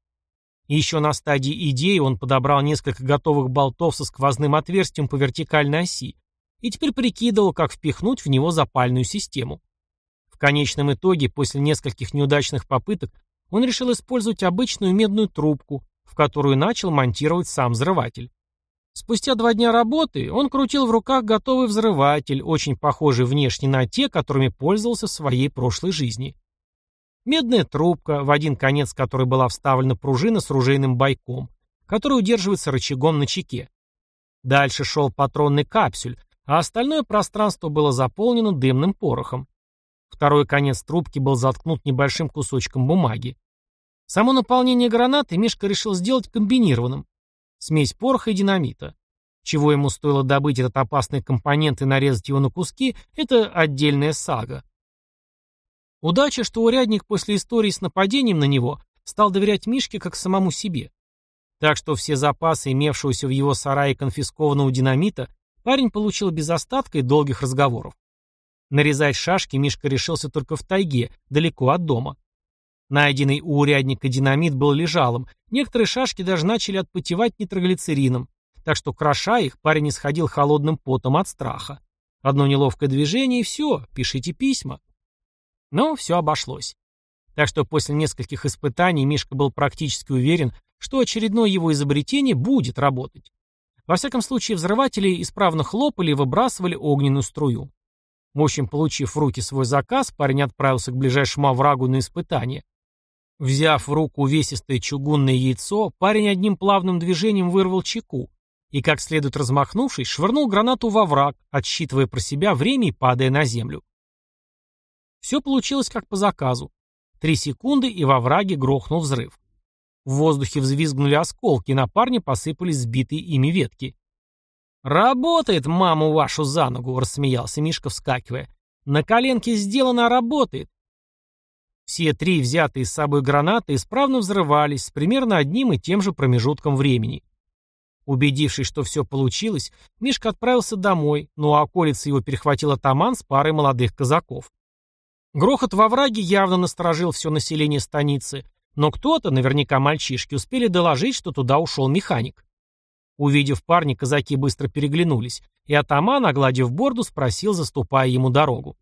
еще на стадии идеи он подобрал несколько готовых болтов со сквозным отверстием по вертикальной оси и теперь прикидывал, как впихнуть в него запальную систему. В конечном итоге, после нескольких неудачных попыток, он решил использовать обычную медную трубку, в которую начал монтировать сам взрыватель. Спустя два дня работы он крутил в руках готовый взрыватель, очень похожий внешне на те, которыми пользовался в своей прошлой жизни. Медная трубка, в один конец которой была вставлена пружина с ружейным бойком, который удерживается рычагом на чеке. Дальше шел патронный капсюль, а остальное пространство было заполнено дымным порохом. Второй конец трубки был заткнут небольшим кусочком бумаги. Само наполнение гранаты Мишка решил сделать комбинированным. Смесь пороха и динамита. Чего ему стоило добыть этот опасный компонент и нарезать его на куски, это отдельная сага. Удача, что урядник после истории с нападением на него стал доверять Мишке как самому себе. Так что все запасы имевшегося в его сарае конфискованного динамита парень получил без остатка и долгих разговоров. Нарезать шашки Мишка решился только в тайге, далеко от дома. Найденный у урядника динамит был лежалым, некоторые шашки даже начали отпотевать нитроглицерином, так что, кроша их, парень исходил холодным потом от страха. Одно неловкое движение и все, пишите письма. Но все обошлось. Так что после нескольких испытаний Мишка был практически уверен, что очередное его изобретение будет работать. Во всяком случае, взрыватели исправно хлопали и выбрасывали огненную струю. В общем, получив в руки свой заказ, парень отправился к ближайшему оврагу на испытание. Взяв в руку увесистое чугунное яйцо, парень одним плавным движением вырвал чеку и, как следует размахнувшись, швырнул гранату во враг, отсчитывая про себя время и падая на землю. Все получилось как по заказу. Три секунды, и во враге грохнул взрыв. В воздухе взвизгнули осколки, на парня посыпались сбитые ими ветки. «Работает, маму вашу за ногу!» — рассмеялся Мишка, вскакивая. «На коленке сделано, а работает. Все три взятые с собой гранаты исправно взрывались с примерно одним и тем же промежутком времени. Убедившись, что все получилось, Мишка отправился домой, но у околицы его перехватил атаман с парой молодых казаков. Грохот во враге явно насторожил все население станицы, но кто-то, наверняка мальчишки, успели доложить, что туда ушел механик. Увидев парня, казаки быстро переглянулись, и атаман, огладив борду, спросил, заступая ему дорогу.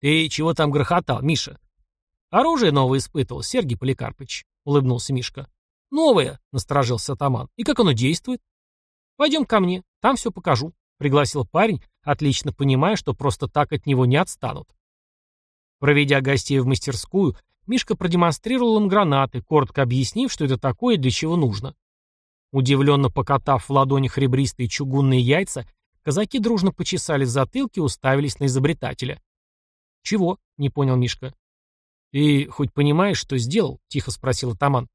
«Ты чего там грохотал, Миша?» «Оружие новое испытывал, Сергей Поликарпович», — улыбнулся Мишка. «Новое», — насторожился атаман. «И как оно действует?» «Пойдем ко мне, там все покажу», — пригласил парень, отлично понимая, что просто так от него не отстанут. Проведя гостей в мастерскую, Мишка продемонстрировал им гранаты, коротко объяснив, что это такое и для чего нужно. Удивленно покатав в ладонях ребристые чугунные яйца, казаки дружно почесали в затылке и уставились на изобретателя. «Чего?» — не понял Мишка. «Ты хоть понимаешь, что сделал?» — тихо спросил атаман.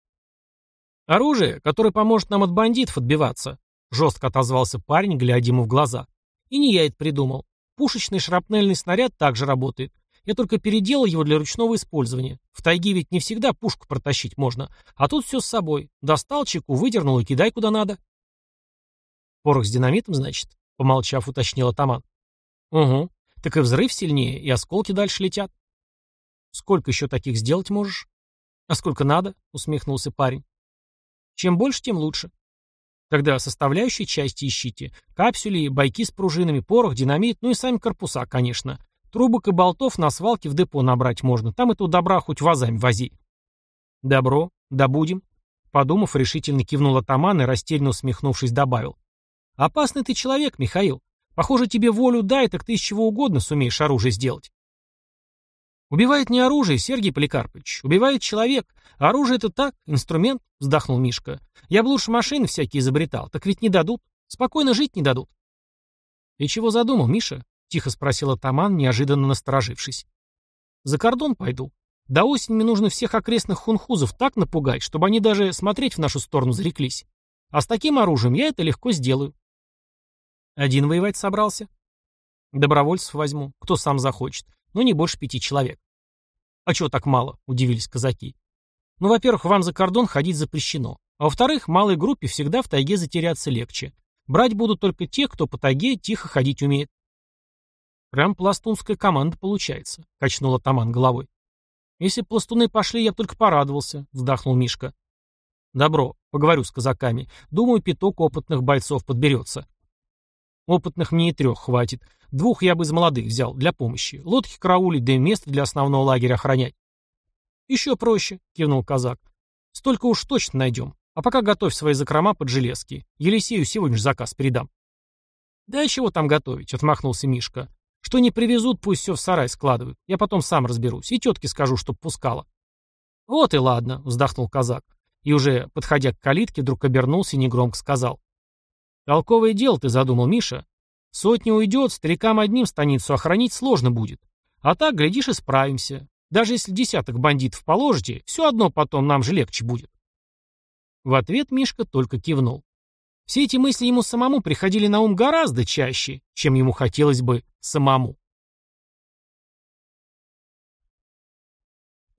«Оружие, которое поможет нам от бандитов отбиваться», — жестко отозвался парень, глядя ему в глаза. «И не я это придумал. Пушечный шрапнельный снаряд также работает. Я только переделал его для ручного использования. В тайге ведь не всегда пушку протащить можно. А тут все с собой. Достал чеку, выдернул и кидай куда надо». «Порох с динамитом, значит?» — помолчав, уточнил атаман. «Угу. Так и взрыв сильнее, и осколки дальше летят». Сколько еще таких сделать можешь? А сколько надо? Усмехнулся парень. Чем больше, тем лучше. Тогда составляющие части ищите. Капсюли, байки с пружинами, порох, динамит, ну и сами корпуса, конечно. Трубок и болтов на свалке в депо набрать можно. Там этого добра хоть вазами вози. Добро, добудем. Подумав, решительно кивнул атаман и, растерянно усмехнувшись, добавил. Опасный ты человек, Михаил. Похоже, тебе волю дай, так ты из чего угодно сумеешь оружие сделать. «Убивает не оружие, Сергей Поликарпович. Убивает человек. оружие это так, инструмент», — вздохнул Мишка. «Я бы лучше машины всякие изобретал. Так ведь не дадут. Спокойно жить не дадут». «Ты чего задумал, Миша?» — тихо спросил атаман, неожиданно насторожившись. «За кордон пойду. До осени мне нужно всех окрестных хунхузов так напугать, чтобы они даже смотреть в нашу сторону зареклись. А с таким оружием я это легко сделаю». «Один воевать собрался?» «Добровольцев возьму. Кто сам захочет. Но не больше пяти человек». «А чего так мало?» – удивились казаки. «Ну, во-первых, вам за кордон ходить запрещено. А во-вторых, малой группе всегда в тайге затеряться легче. Брать будут только те, кто по тайге тихо ходить умеет». «Прям пластунская команда получается», — качнул атаман головой. «Если пластуны пошли, я только порадовался», — вздохнул Мишка. «Добро, поговорю с казаками. Думаю, пяток опытных бойцов подберется». «Опытных мне и трех хватит. Двух я бы из молодых взял, для помощи. Лодки караулить, да и место для основного лагеря охранять. Еще проще, кивнул казак. Столько уж точно найдем. А пока готовь свои закрома под железки. Елисею сегодня же заказ передам. Да чего там готовить, отмахнулся Мишка. Что не привезут, пусть все в сарай складывают. Я потом сам разберусь. И тетке скажу, чтоб пускала. Вот и ладно, вздохнул казак. И уже, подходя к калитке, вдруг обернулся и негромко сказал. Толковое дело ты задумал, Миша. Сотня уйдет, старикам одним станицу охранить сложно будет. А так, глядишь, и справимся. Даже если десяток бандитов положите, все одно потом нам же легче будет. В ответ Мишка только кивнул. Все эти мысли ему самому приходили на ум гораздо чаще, чем ему хотелось бы самому.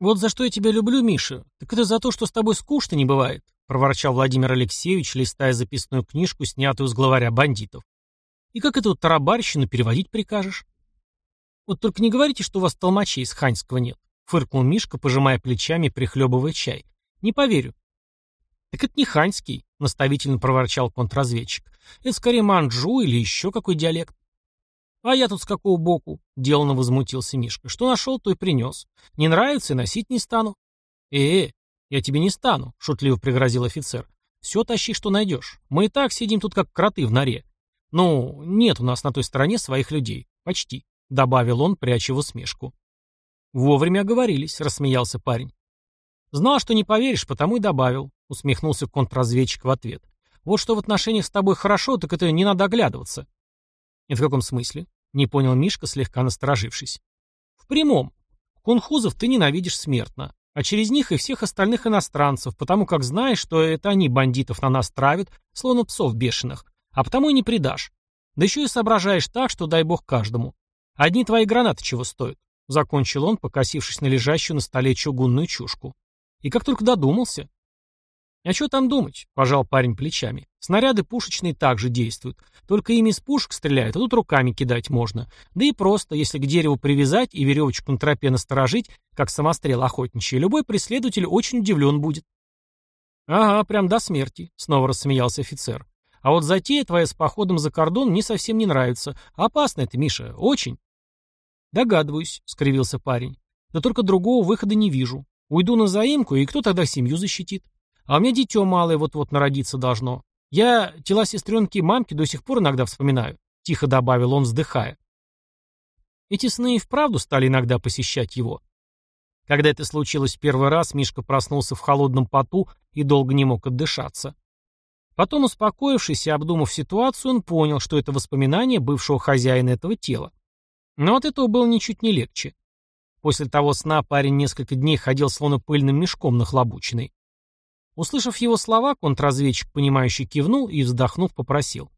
«Вот за что я тебя люблю, Миша, так это за то, что с тобой скучно не бывает», проворчал Владимир Алексеевич, листая записную книжку, снятую с главаря бандитов. «И как эту тарабарщину переводить прикажешь?» «Вот только не говорите, что у вас толмачей из Ханьского нет», фыркнул Мишка, пожимая плечами прихлебывая чай. «Не поверю». «Так это не ханьский», — наставительно проворчал контрразведчик. «Это скорее манджу или еще какой диалект». «А я тут с какого боку?» — деланно возмутился Мишка. «Что нашел, то и принес. Не нравится носить не стану». «Э-э, я тебе не стану», — шутливо пригрозил офицер. «Все тащи, что найдешь. Мы и так сидим тут, как кроты в норе. Ну, нет у нас на той стороне своих людей. Почти», — добавил он, пряча в усмешку. «Вовремя оговорились», — рассмеялся парень. «Знал, что не поверишь, потому и добавил», — усмехнулся контрразведчик в ответ. «Вот что в отношениях с тобой хорошо, так это не надо оглядываться». «Это в каком смысле?» — не понял Мишка, слегка насторожившись. «В прямом. Кунхузов ты ненавидишь смертно, а через них и всех остальных иностранцев, потому как знаешь, что это они бандитов на нас травят, словно псов бешеных, а потому и не предашь. Да еще и соображаешь так, что дай бог каждому. Одни твои гранаты чего стоят?» — закончил он, покосившись на лежащую на столе чугунную чушку. И как только додумался. А что там думать, пожал парень плечами. Снаряды пушечные также действуют. Только ими из пушек стреляют, а тут руками кидать можно. Да и просто, если к дереву привязать и веревочку на тропе насторожить, как самострел охотничий, любой преследователь очень удивлен будет. Ага, прям до смерти, снова рассмеялся офицер. А вот затея твоя с походом за кордон мне совсем не нравится. Опасно это, Миша, очень. Догадываюсь, скривился парень. Да только другого выхода не вижу. Уйду на заимку, и кто тогда семью защитит? А меня дитё малое вот-вот народиться должно. Я тела сестренки и мамки до сих пор иногда вспоминаю», — тихо добавил он, вздыхая. Эти сны и вправду стали иногда посещать его. Когда это случилось в первый раз, Мишка проснулся в холодном поту и долго не мог отдышаться. Потом, успокоившись и обдумав ситуацию, он понял, что это воспоминание бывшего хозяина этого тела. Но от этого было ничуть не легче. После того сна парень несколько дней ходил словно пыльным мешком нахлобученный. Услышав его слова, контрразведчик, понимающий, кивнул и, вздохнув, попросил.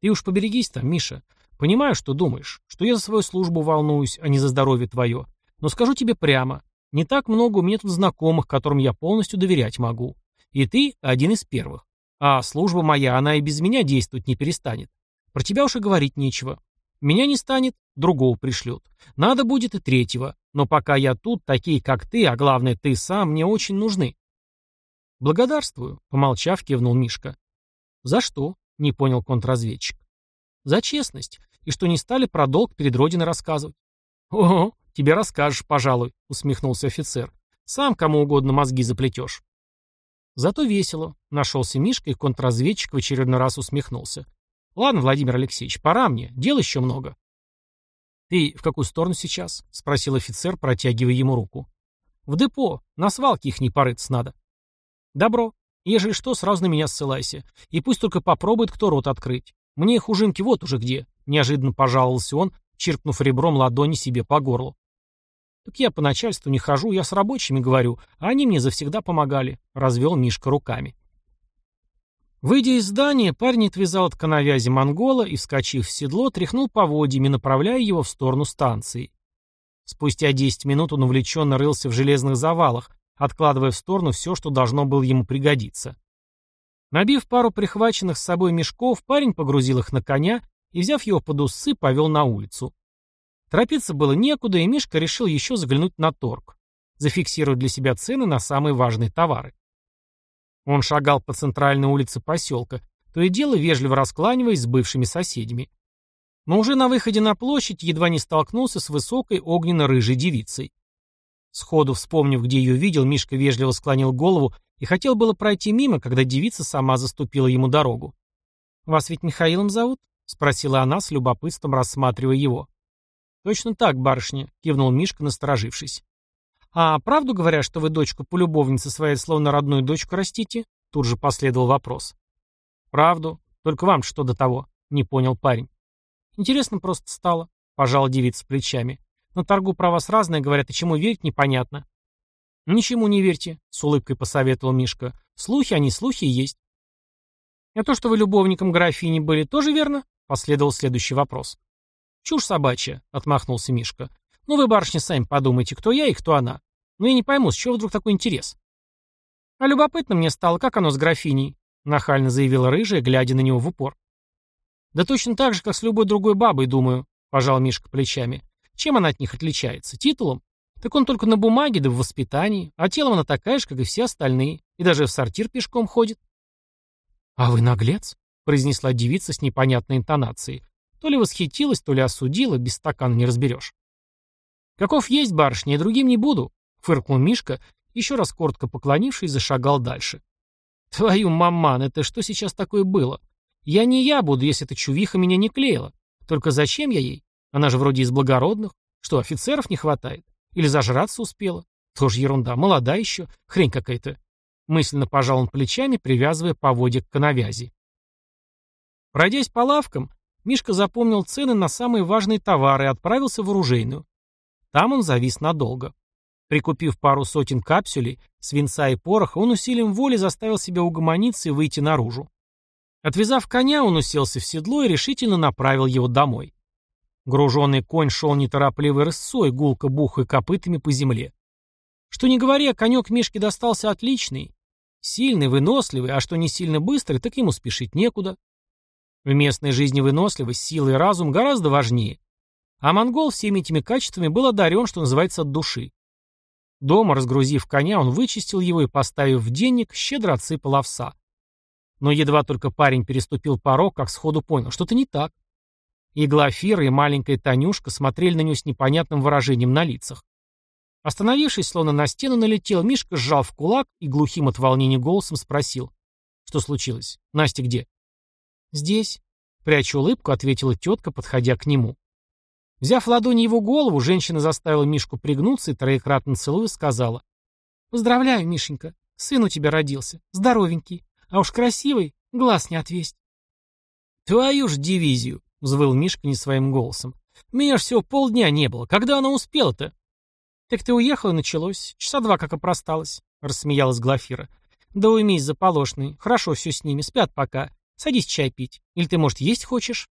«Ты уж поберегись там, Миша. Понимаю, что думаешь, что я за свою службу волнуюсь, а не за здоровье твое. Но скажу тебе прямо, не так много у меня тут знакомых, которым я полностью доверять могу. И ты один из первых. А служба моя, она и без меня действовать не перестанет. Про тебя уж и говорить нечего. Меня не станет, другого пришлют. Надо будет и третьего. Но пока я тут, такие как ты, а главное ты сам, мне очень нужны. Благодарствую, помолчав, кивнул Мишка. За что? Не понял контрразведчик. За честность. И что не стали про долг перед Родиной рассказывать. Ого, тебе расскажешь, пожалуй, усмехнулся офицер. Сам кому угодно мозги заплетешь. Зато весело. Нашелся Мишка, и контрразведчик в очередной раз усмехнулся. «Ладно, Владимир Алексеевич, пора мне, дел еще много». «Ты в какую сторону сейчас?» — спросил офицер, протягивая ему руку. «В депо. На свалке их не порыться надо». «Добро. Ежели что, сразу на меня ссылайся. И пусть только попробует кто рот открыть. Мне хужинки вот уже где», — неожиданно пожаловался он, чиркнув ребром ладони себе по горлу. «Так я по начальству не хожу, я с рабочими говорю, а они мне завсегда помогали», — развел Мишка руками. Выйдя из здания, парень отвязал от коновязи монгола и, вскочив в седло, тряхнул поводьями, направляя его в сторону станции. Спустя 10 минут он увлеченно рылся в железных завалах, откладывая в сторону все, что должно было ему пригодиться. Набив пару прихваченных с собой мешков, парень погрузил их на коня и, взяв его под усы, повел на улицу. Торопиться было некуда, и Мишка решил еще заглянуть на торг, зафиксировать для себя цены на самые важные товары. Он шагал по центральной улице поселка, то и дело вежливо раскланиваясь с бывшими соседями. Но уже на выходе на площадь едва не столкнулся с высокой огненно-рыжей девицей. Сходу вспомнив, где ее видел, Мишка вежливо склонил голову и хотел было пройти мимо, когда девица сама заступила ему дорогу. «Вас ведь Михаилом зовут?» — спросила она с любопытством, рассматривая его. «Точно так, барышня», — кивнул Мишка, насторожившись. «А правду говорят, что вы дочку полюбовницы своей словно родную дочку растите?» Тут же последовал вопрос. «Правду. Только вам что до того?» — не понял парень. Интересно просто стало, пожал девица плечами. На торгу про вас разное говорят, и чему верить непонятно. Ничему не верьте, с улыбкой посоветовал Мишка. Слухи, они слухи есть. А то, что вы любовником графини были, тоже верно? Последовал следующий вопрос. Чушь собачья, отмахнулся Мишка. Ну вы, барышня, сами подумайте, кто я и кто она. Но я не пойму, с чего вдруг такой интерес? А любопытно мне стало, как оно с графиней, нахально заявила рыжая, глядя на него в упор. Да точно так же, как с любой другой бабой, думаю, пожал Мишка плечами. Чем она от них отличается? Титулом? Так он только на бумаге, да в воспитании, а телом она такая же, как и все остальные, и даже в сортир пешком ходит. «А вы наглец?» — произнесла девица с непонятной интонацией. То ли восхитилась, то ли осудила, без стакана не разберешь. «Каков есть барышня, и другим не буду», — фыркнул Мишка, еще раз коротко поклонившись, зашагал дальше. «Твою маман, это что сейчас такое было? Я не я буду, если эта чувиха меня не клеила. Только зачем я ей? Она же вроде из благородных. Что, офицеров не хватает? Или зажраться успела? Тоже ерунда, молода еще, хрень какая-то». Мысленно пожал он плечами, привязывая поводья к коновязи. Пройдясь по лавкам, Мишка запомнил цены на самые важные товары и отправился в оружейную. Там он завис надолго. Прикупив пару сотен капсулей, свинца и пороха, он усилием воли заставил себя угомониться и выйти наружу. Отвязав коня, он уселся в седло и решительно направил его домой. Груженный конь шел неторопливой рысцой, гулко бухая копытами по земле. Что не говоря, конек Мишке достался отличный. Сильный, выносливый, а что не сильно быстрый, так ему спешить некуда. В местной жизни выносливость, сила и разум гораздо важнее. А монгол всеми этими качествами был одарен, что называется, от души. Дома, разгрузив коня, он вычистил его и, поставив в денег, щедро отсыпал овса. Но едва только парень переступил порог, как сходу понял, что-то не так. И и маленькая Танюшка смотрели на него с непонятным выражением на лицах. Остановившись, словно на стену налетел, Мишка сжал в кулак и глухим от волнения голосом спросил. «Что случилось? Настя где?» «Здесь», — пряча улыбку, ответила тетка, подходя к нему. Взяв ладони его голову, женщина заставила Мишку пригнуться и троекратно целуя сказала. «Поздравляю, Мишенька, сын у тебя родился, здоровенький, а уж красивый, глаз не отвесть». «Твою ж дивизию!» — взвыл Мишка не своим голосом. «Меня ж всего полдня не было. Когда она успела-то?» «Так ты уехала, началось. Часа два как опросталась», — рассмеялась Глафира. «Да уймись, заполошный. Хорошо все с ними, спят пока. Садись чай пить. Или ты, может, есть хочешь?»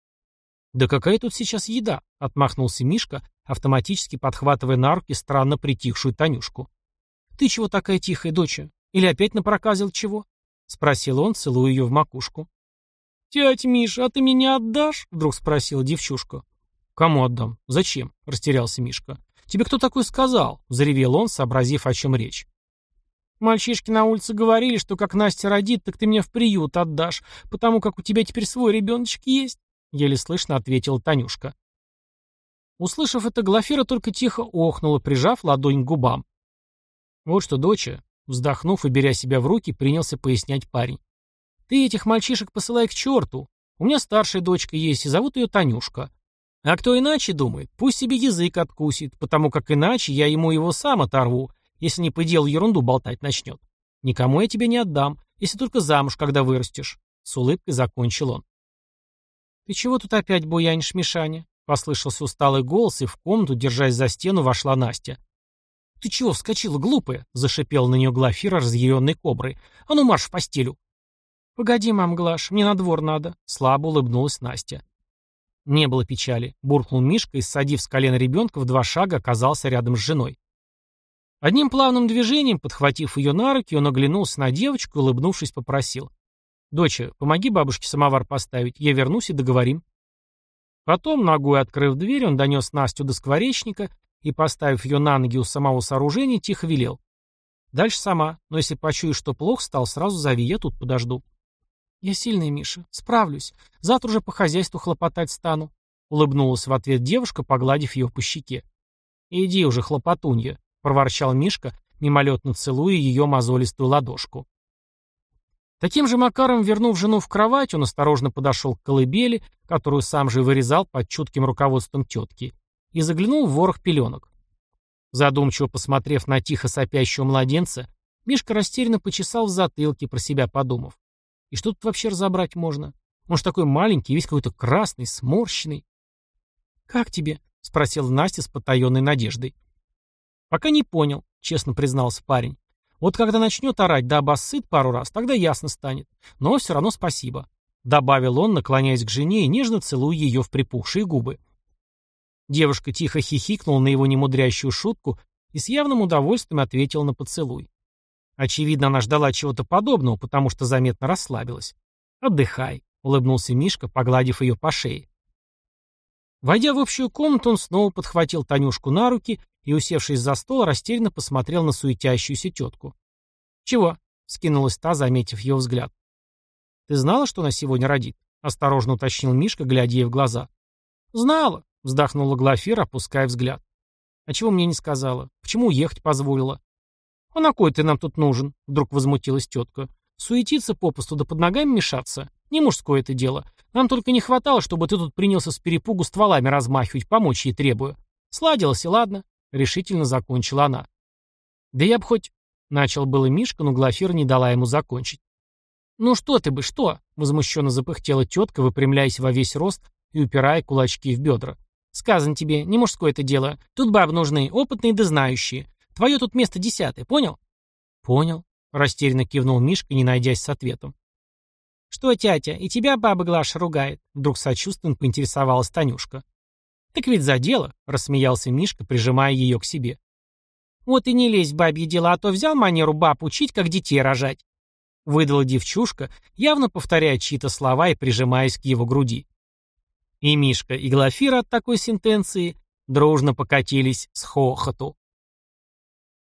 «Да какая тут сейчас еда?» — отмахнулся Мишка, автоматически подхватывая на руки странно притихшую Танюшку. «Ты чего такая тихая, доча? Или опять напроказил чего?» — спросил он, целуя ее в макушку. «Тять Миша, а ты меня отдашь?» — вдруг спросила девчушка. «Кому отдам? Зачем?» — растерялся Мишка. «Тебе кто такой сказал?» — заревел он, сообразив, о чем речь. «Мальчишки на улице говорили, что как Настя родит, так ты меня в приют отдашь, потому как у тебя теперь свой ребеночек есть». — еле слышно ответила Танюшка. Услышав это, Глафира только тихо охнула, прижав ладонь к губам. «Вот что, доча», — вздохнув и беря себя в руки, принялся пояснять парень. «Ты этих мальчишек посылай к черту. У меня старшая дочка есть, и зовут ее Танюшка. А кто иначе думает, пусть себе язык откусит, потому как иначе я ему его сам оторву, если не по делу ерунду болтать начнет. Никому я тебя не отдам, если только замуж, когда вырастешь», — с улыбкой закончил он. «Ты чего тут опять буянишь, Мишаня?» — послышался усталый голос, и в комнату, держась за стену, вошла Настя. «Ты чего вскочила, глупая?» — зашипела на нее Глафира, разъяренной коброй. «А ну марш в постелю!» «Погоди, мам Глаш, мне на двор надо», — слабо улыбнулась Настя. Не было печали. Буркнул Мишка и, ссадив с колена ребенка, в два шага оказался рядом с женой. Одним плавным движением, подхватив ее на руки, он оглянулся на девочку и, улыбнувшись, попросил. «Доча, помоги бабушке самовар поставить, я вернусь и договорим». Потом, ногой открыв дверь, он донес Настю до скворечника и, поставив ее на ноги у самого сооружения, тихо велел. «Дальше сама, но если почуешь, что плохо стал, сразу зови, я тут подожду». «Я сильная, Миша, справлюсь. Завтра уже по хозяйству хлопотать стану», — улыбнулась в ответ девушка, погладив ее по щеке. «Иди уже, хлопотунья», — проворчал Мишка, мимолетно целуя ее мозолистую ладошку. Таким же макаром, вернув жену в кровать, он осторожно подошел к колыбели, которую сам же вырезал под чутким руководством тетки, и заглянул в ворох пеленок. Задумчиво посмотрев на тихо сопящего младенца, Мишка растерянно почесал в затылке, про себя подумав. И что тут вообще разобрать можно? Он ж такой маленький, весь какой-то красный, сморщенный. «Как тебе?» — спросил Настя с потаенной надеждой. «Пока не понял», — честно признался парень. «Вот когда начнет орать да обоссыт пару раз, тогда ясно станет. Но все равно спасибо», — добавил он, наклоняясь к жене и нежно целуя ее в припухшие губы. Девушка тихо хихикнула на его немудрящую шутку и с явным удовольствием ответила на поцелуй. Очевидно, она ждала чего-то подобного, потому что заметно расслабилась. «Отдыхай», — улыбнулся Мишка, погладив ее по шее. Войдя в общую комнату, он снова подхватил Танюшку на руки и, усевшись за стол, растерянно посмотрел на суетящуюся тетку. «Чего?» — скинулась та, заметив его взгляд. «Ты знала, что она сегодня родит?» — осторожно уточнил Мишка, глядя ей в глаза. «Знала», — вздохнула Глафира, опуская взгляд. «А чего мне не сказала? Почему уехать позволила?» «А на кой ты нам тут нужен?» — вдруг возмутилась тетка. «Суетиться попусту да под ногами мешаться? Не мужское это дело. Нам только не хватало, чтобы ты тут принялся с перепугу стволами размахивать, помочь ей требую. Сладилась, и ладно», — решительно закончила она. «Да я б хоть...» — начал было Мишка, но Глафира не дала ему закончить. «Ну что ты бы, что?» — возмущенно запыхтела тетка, выпрямляясь во весь рост и упирая кулачки в бедра. «Сказано тебе, не мужское это дело. Тут бабы нужны, опытные да знающие. Твое тут место десятое, понял?» «Понял», — растерянно кивнул Мишка, не найдясь с ответом. «Что, тятя, и тебя баба Глаша ругает?» Вдруг сочувственно поинтересовалась Танюшка. «Так ведь за дело», — рассмеялся Мишка, прижимая ее к себе. «Вот и не лезь в бабье дела, а то взял манеру баб учить, как детей рожать». Выдала девчушка, явно повторяя чьи-то слова и прижимаясь к его груди. И Мишка, и Глафира от такой сентенции дружно покатились с хохоту.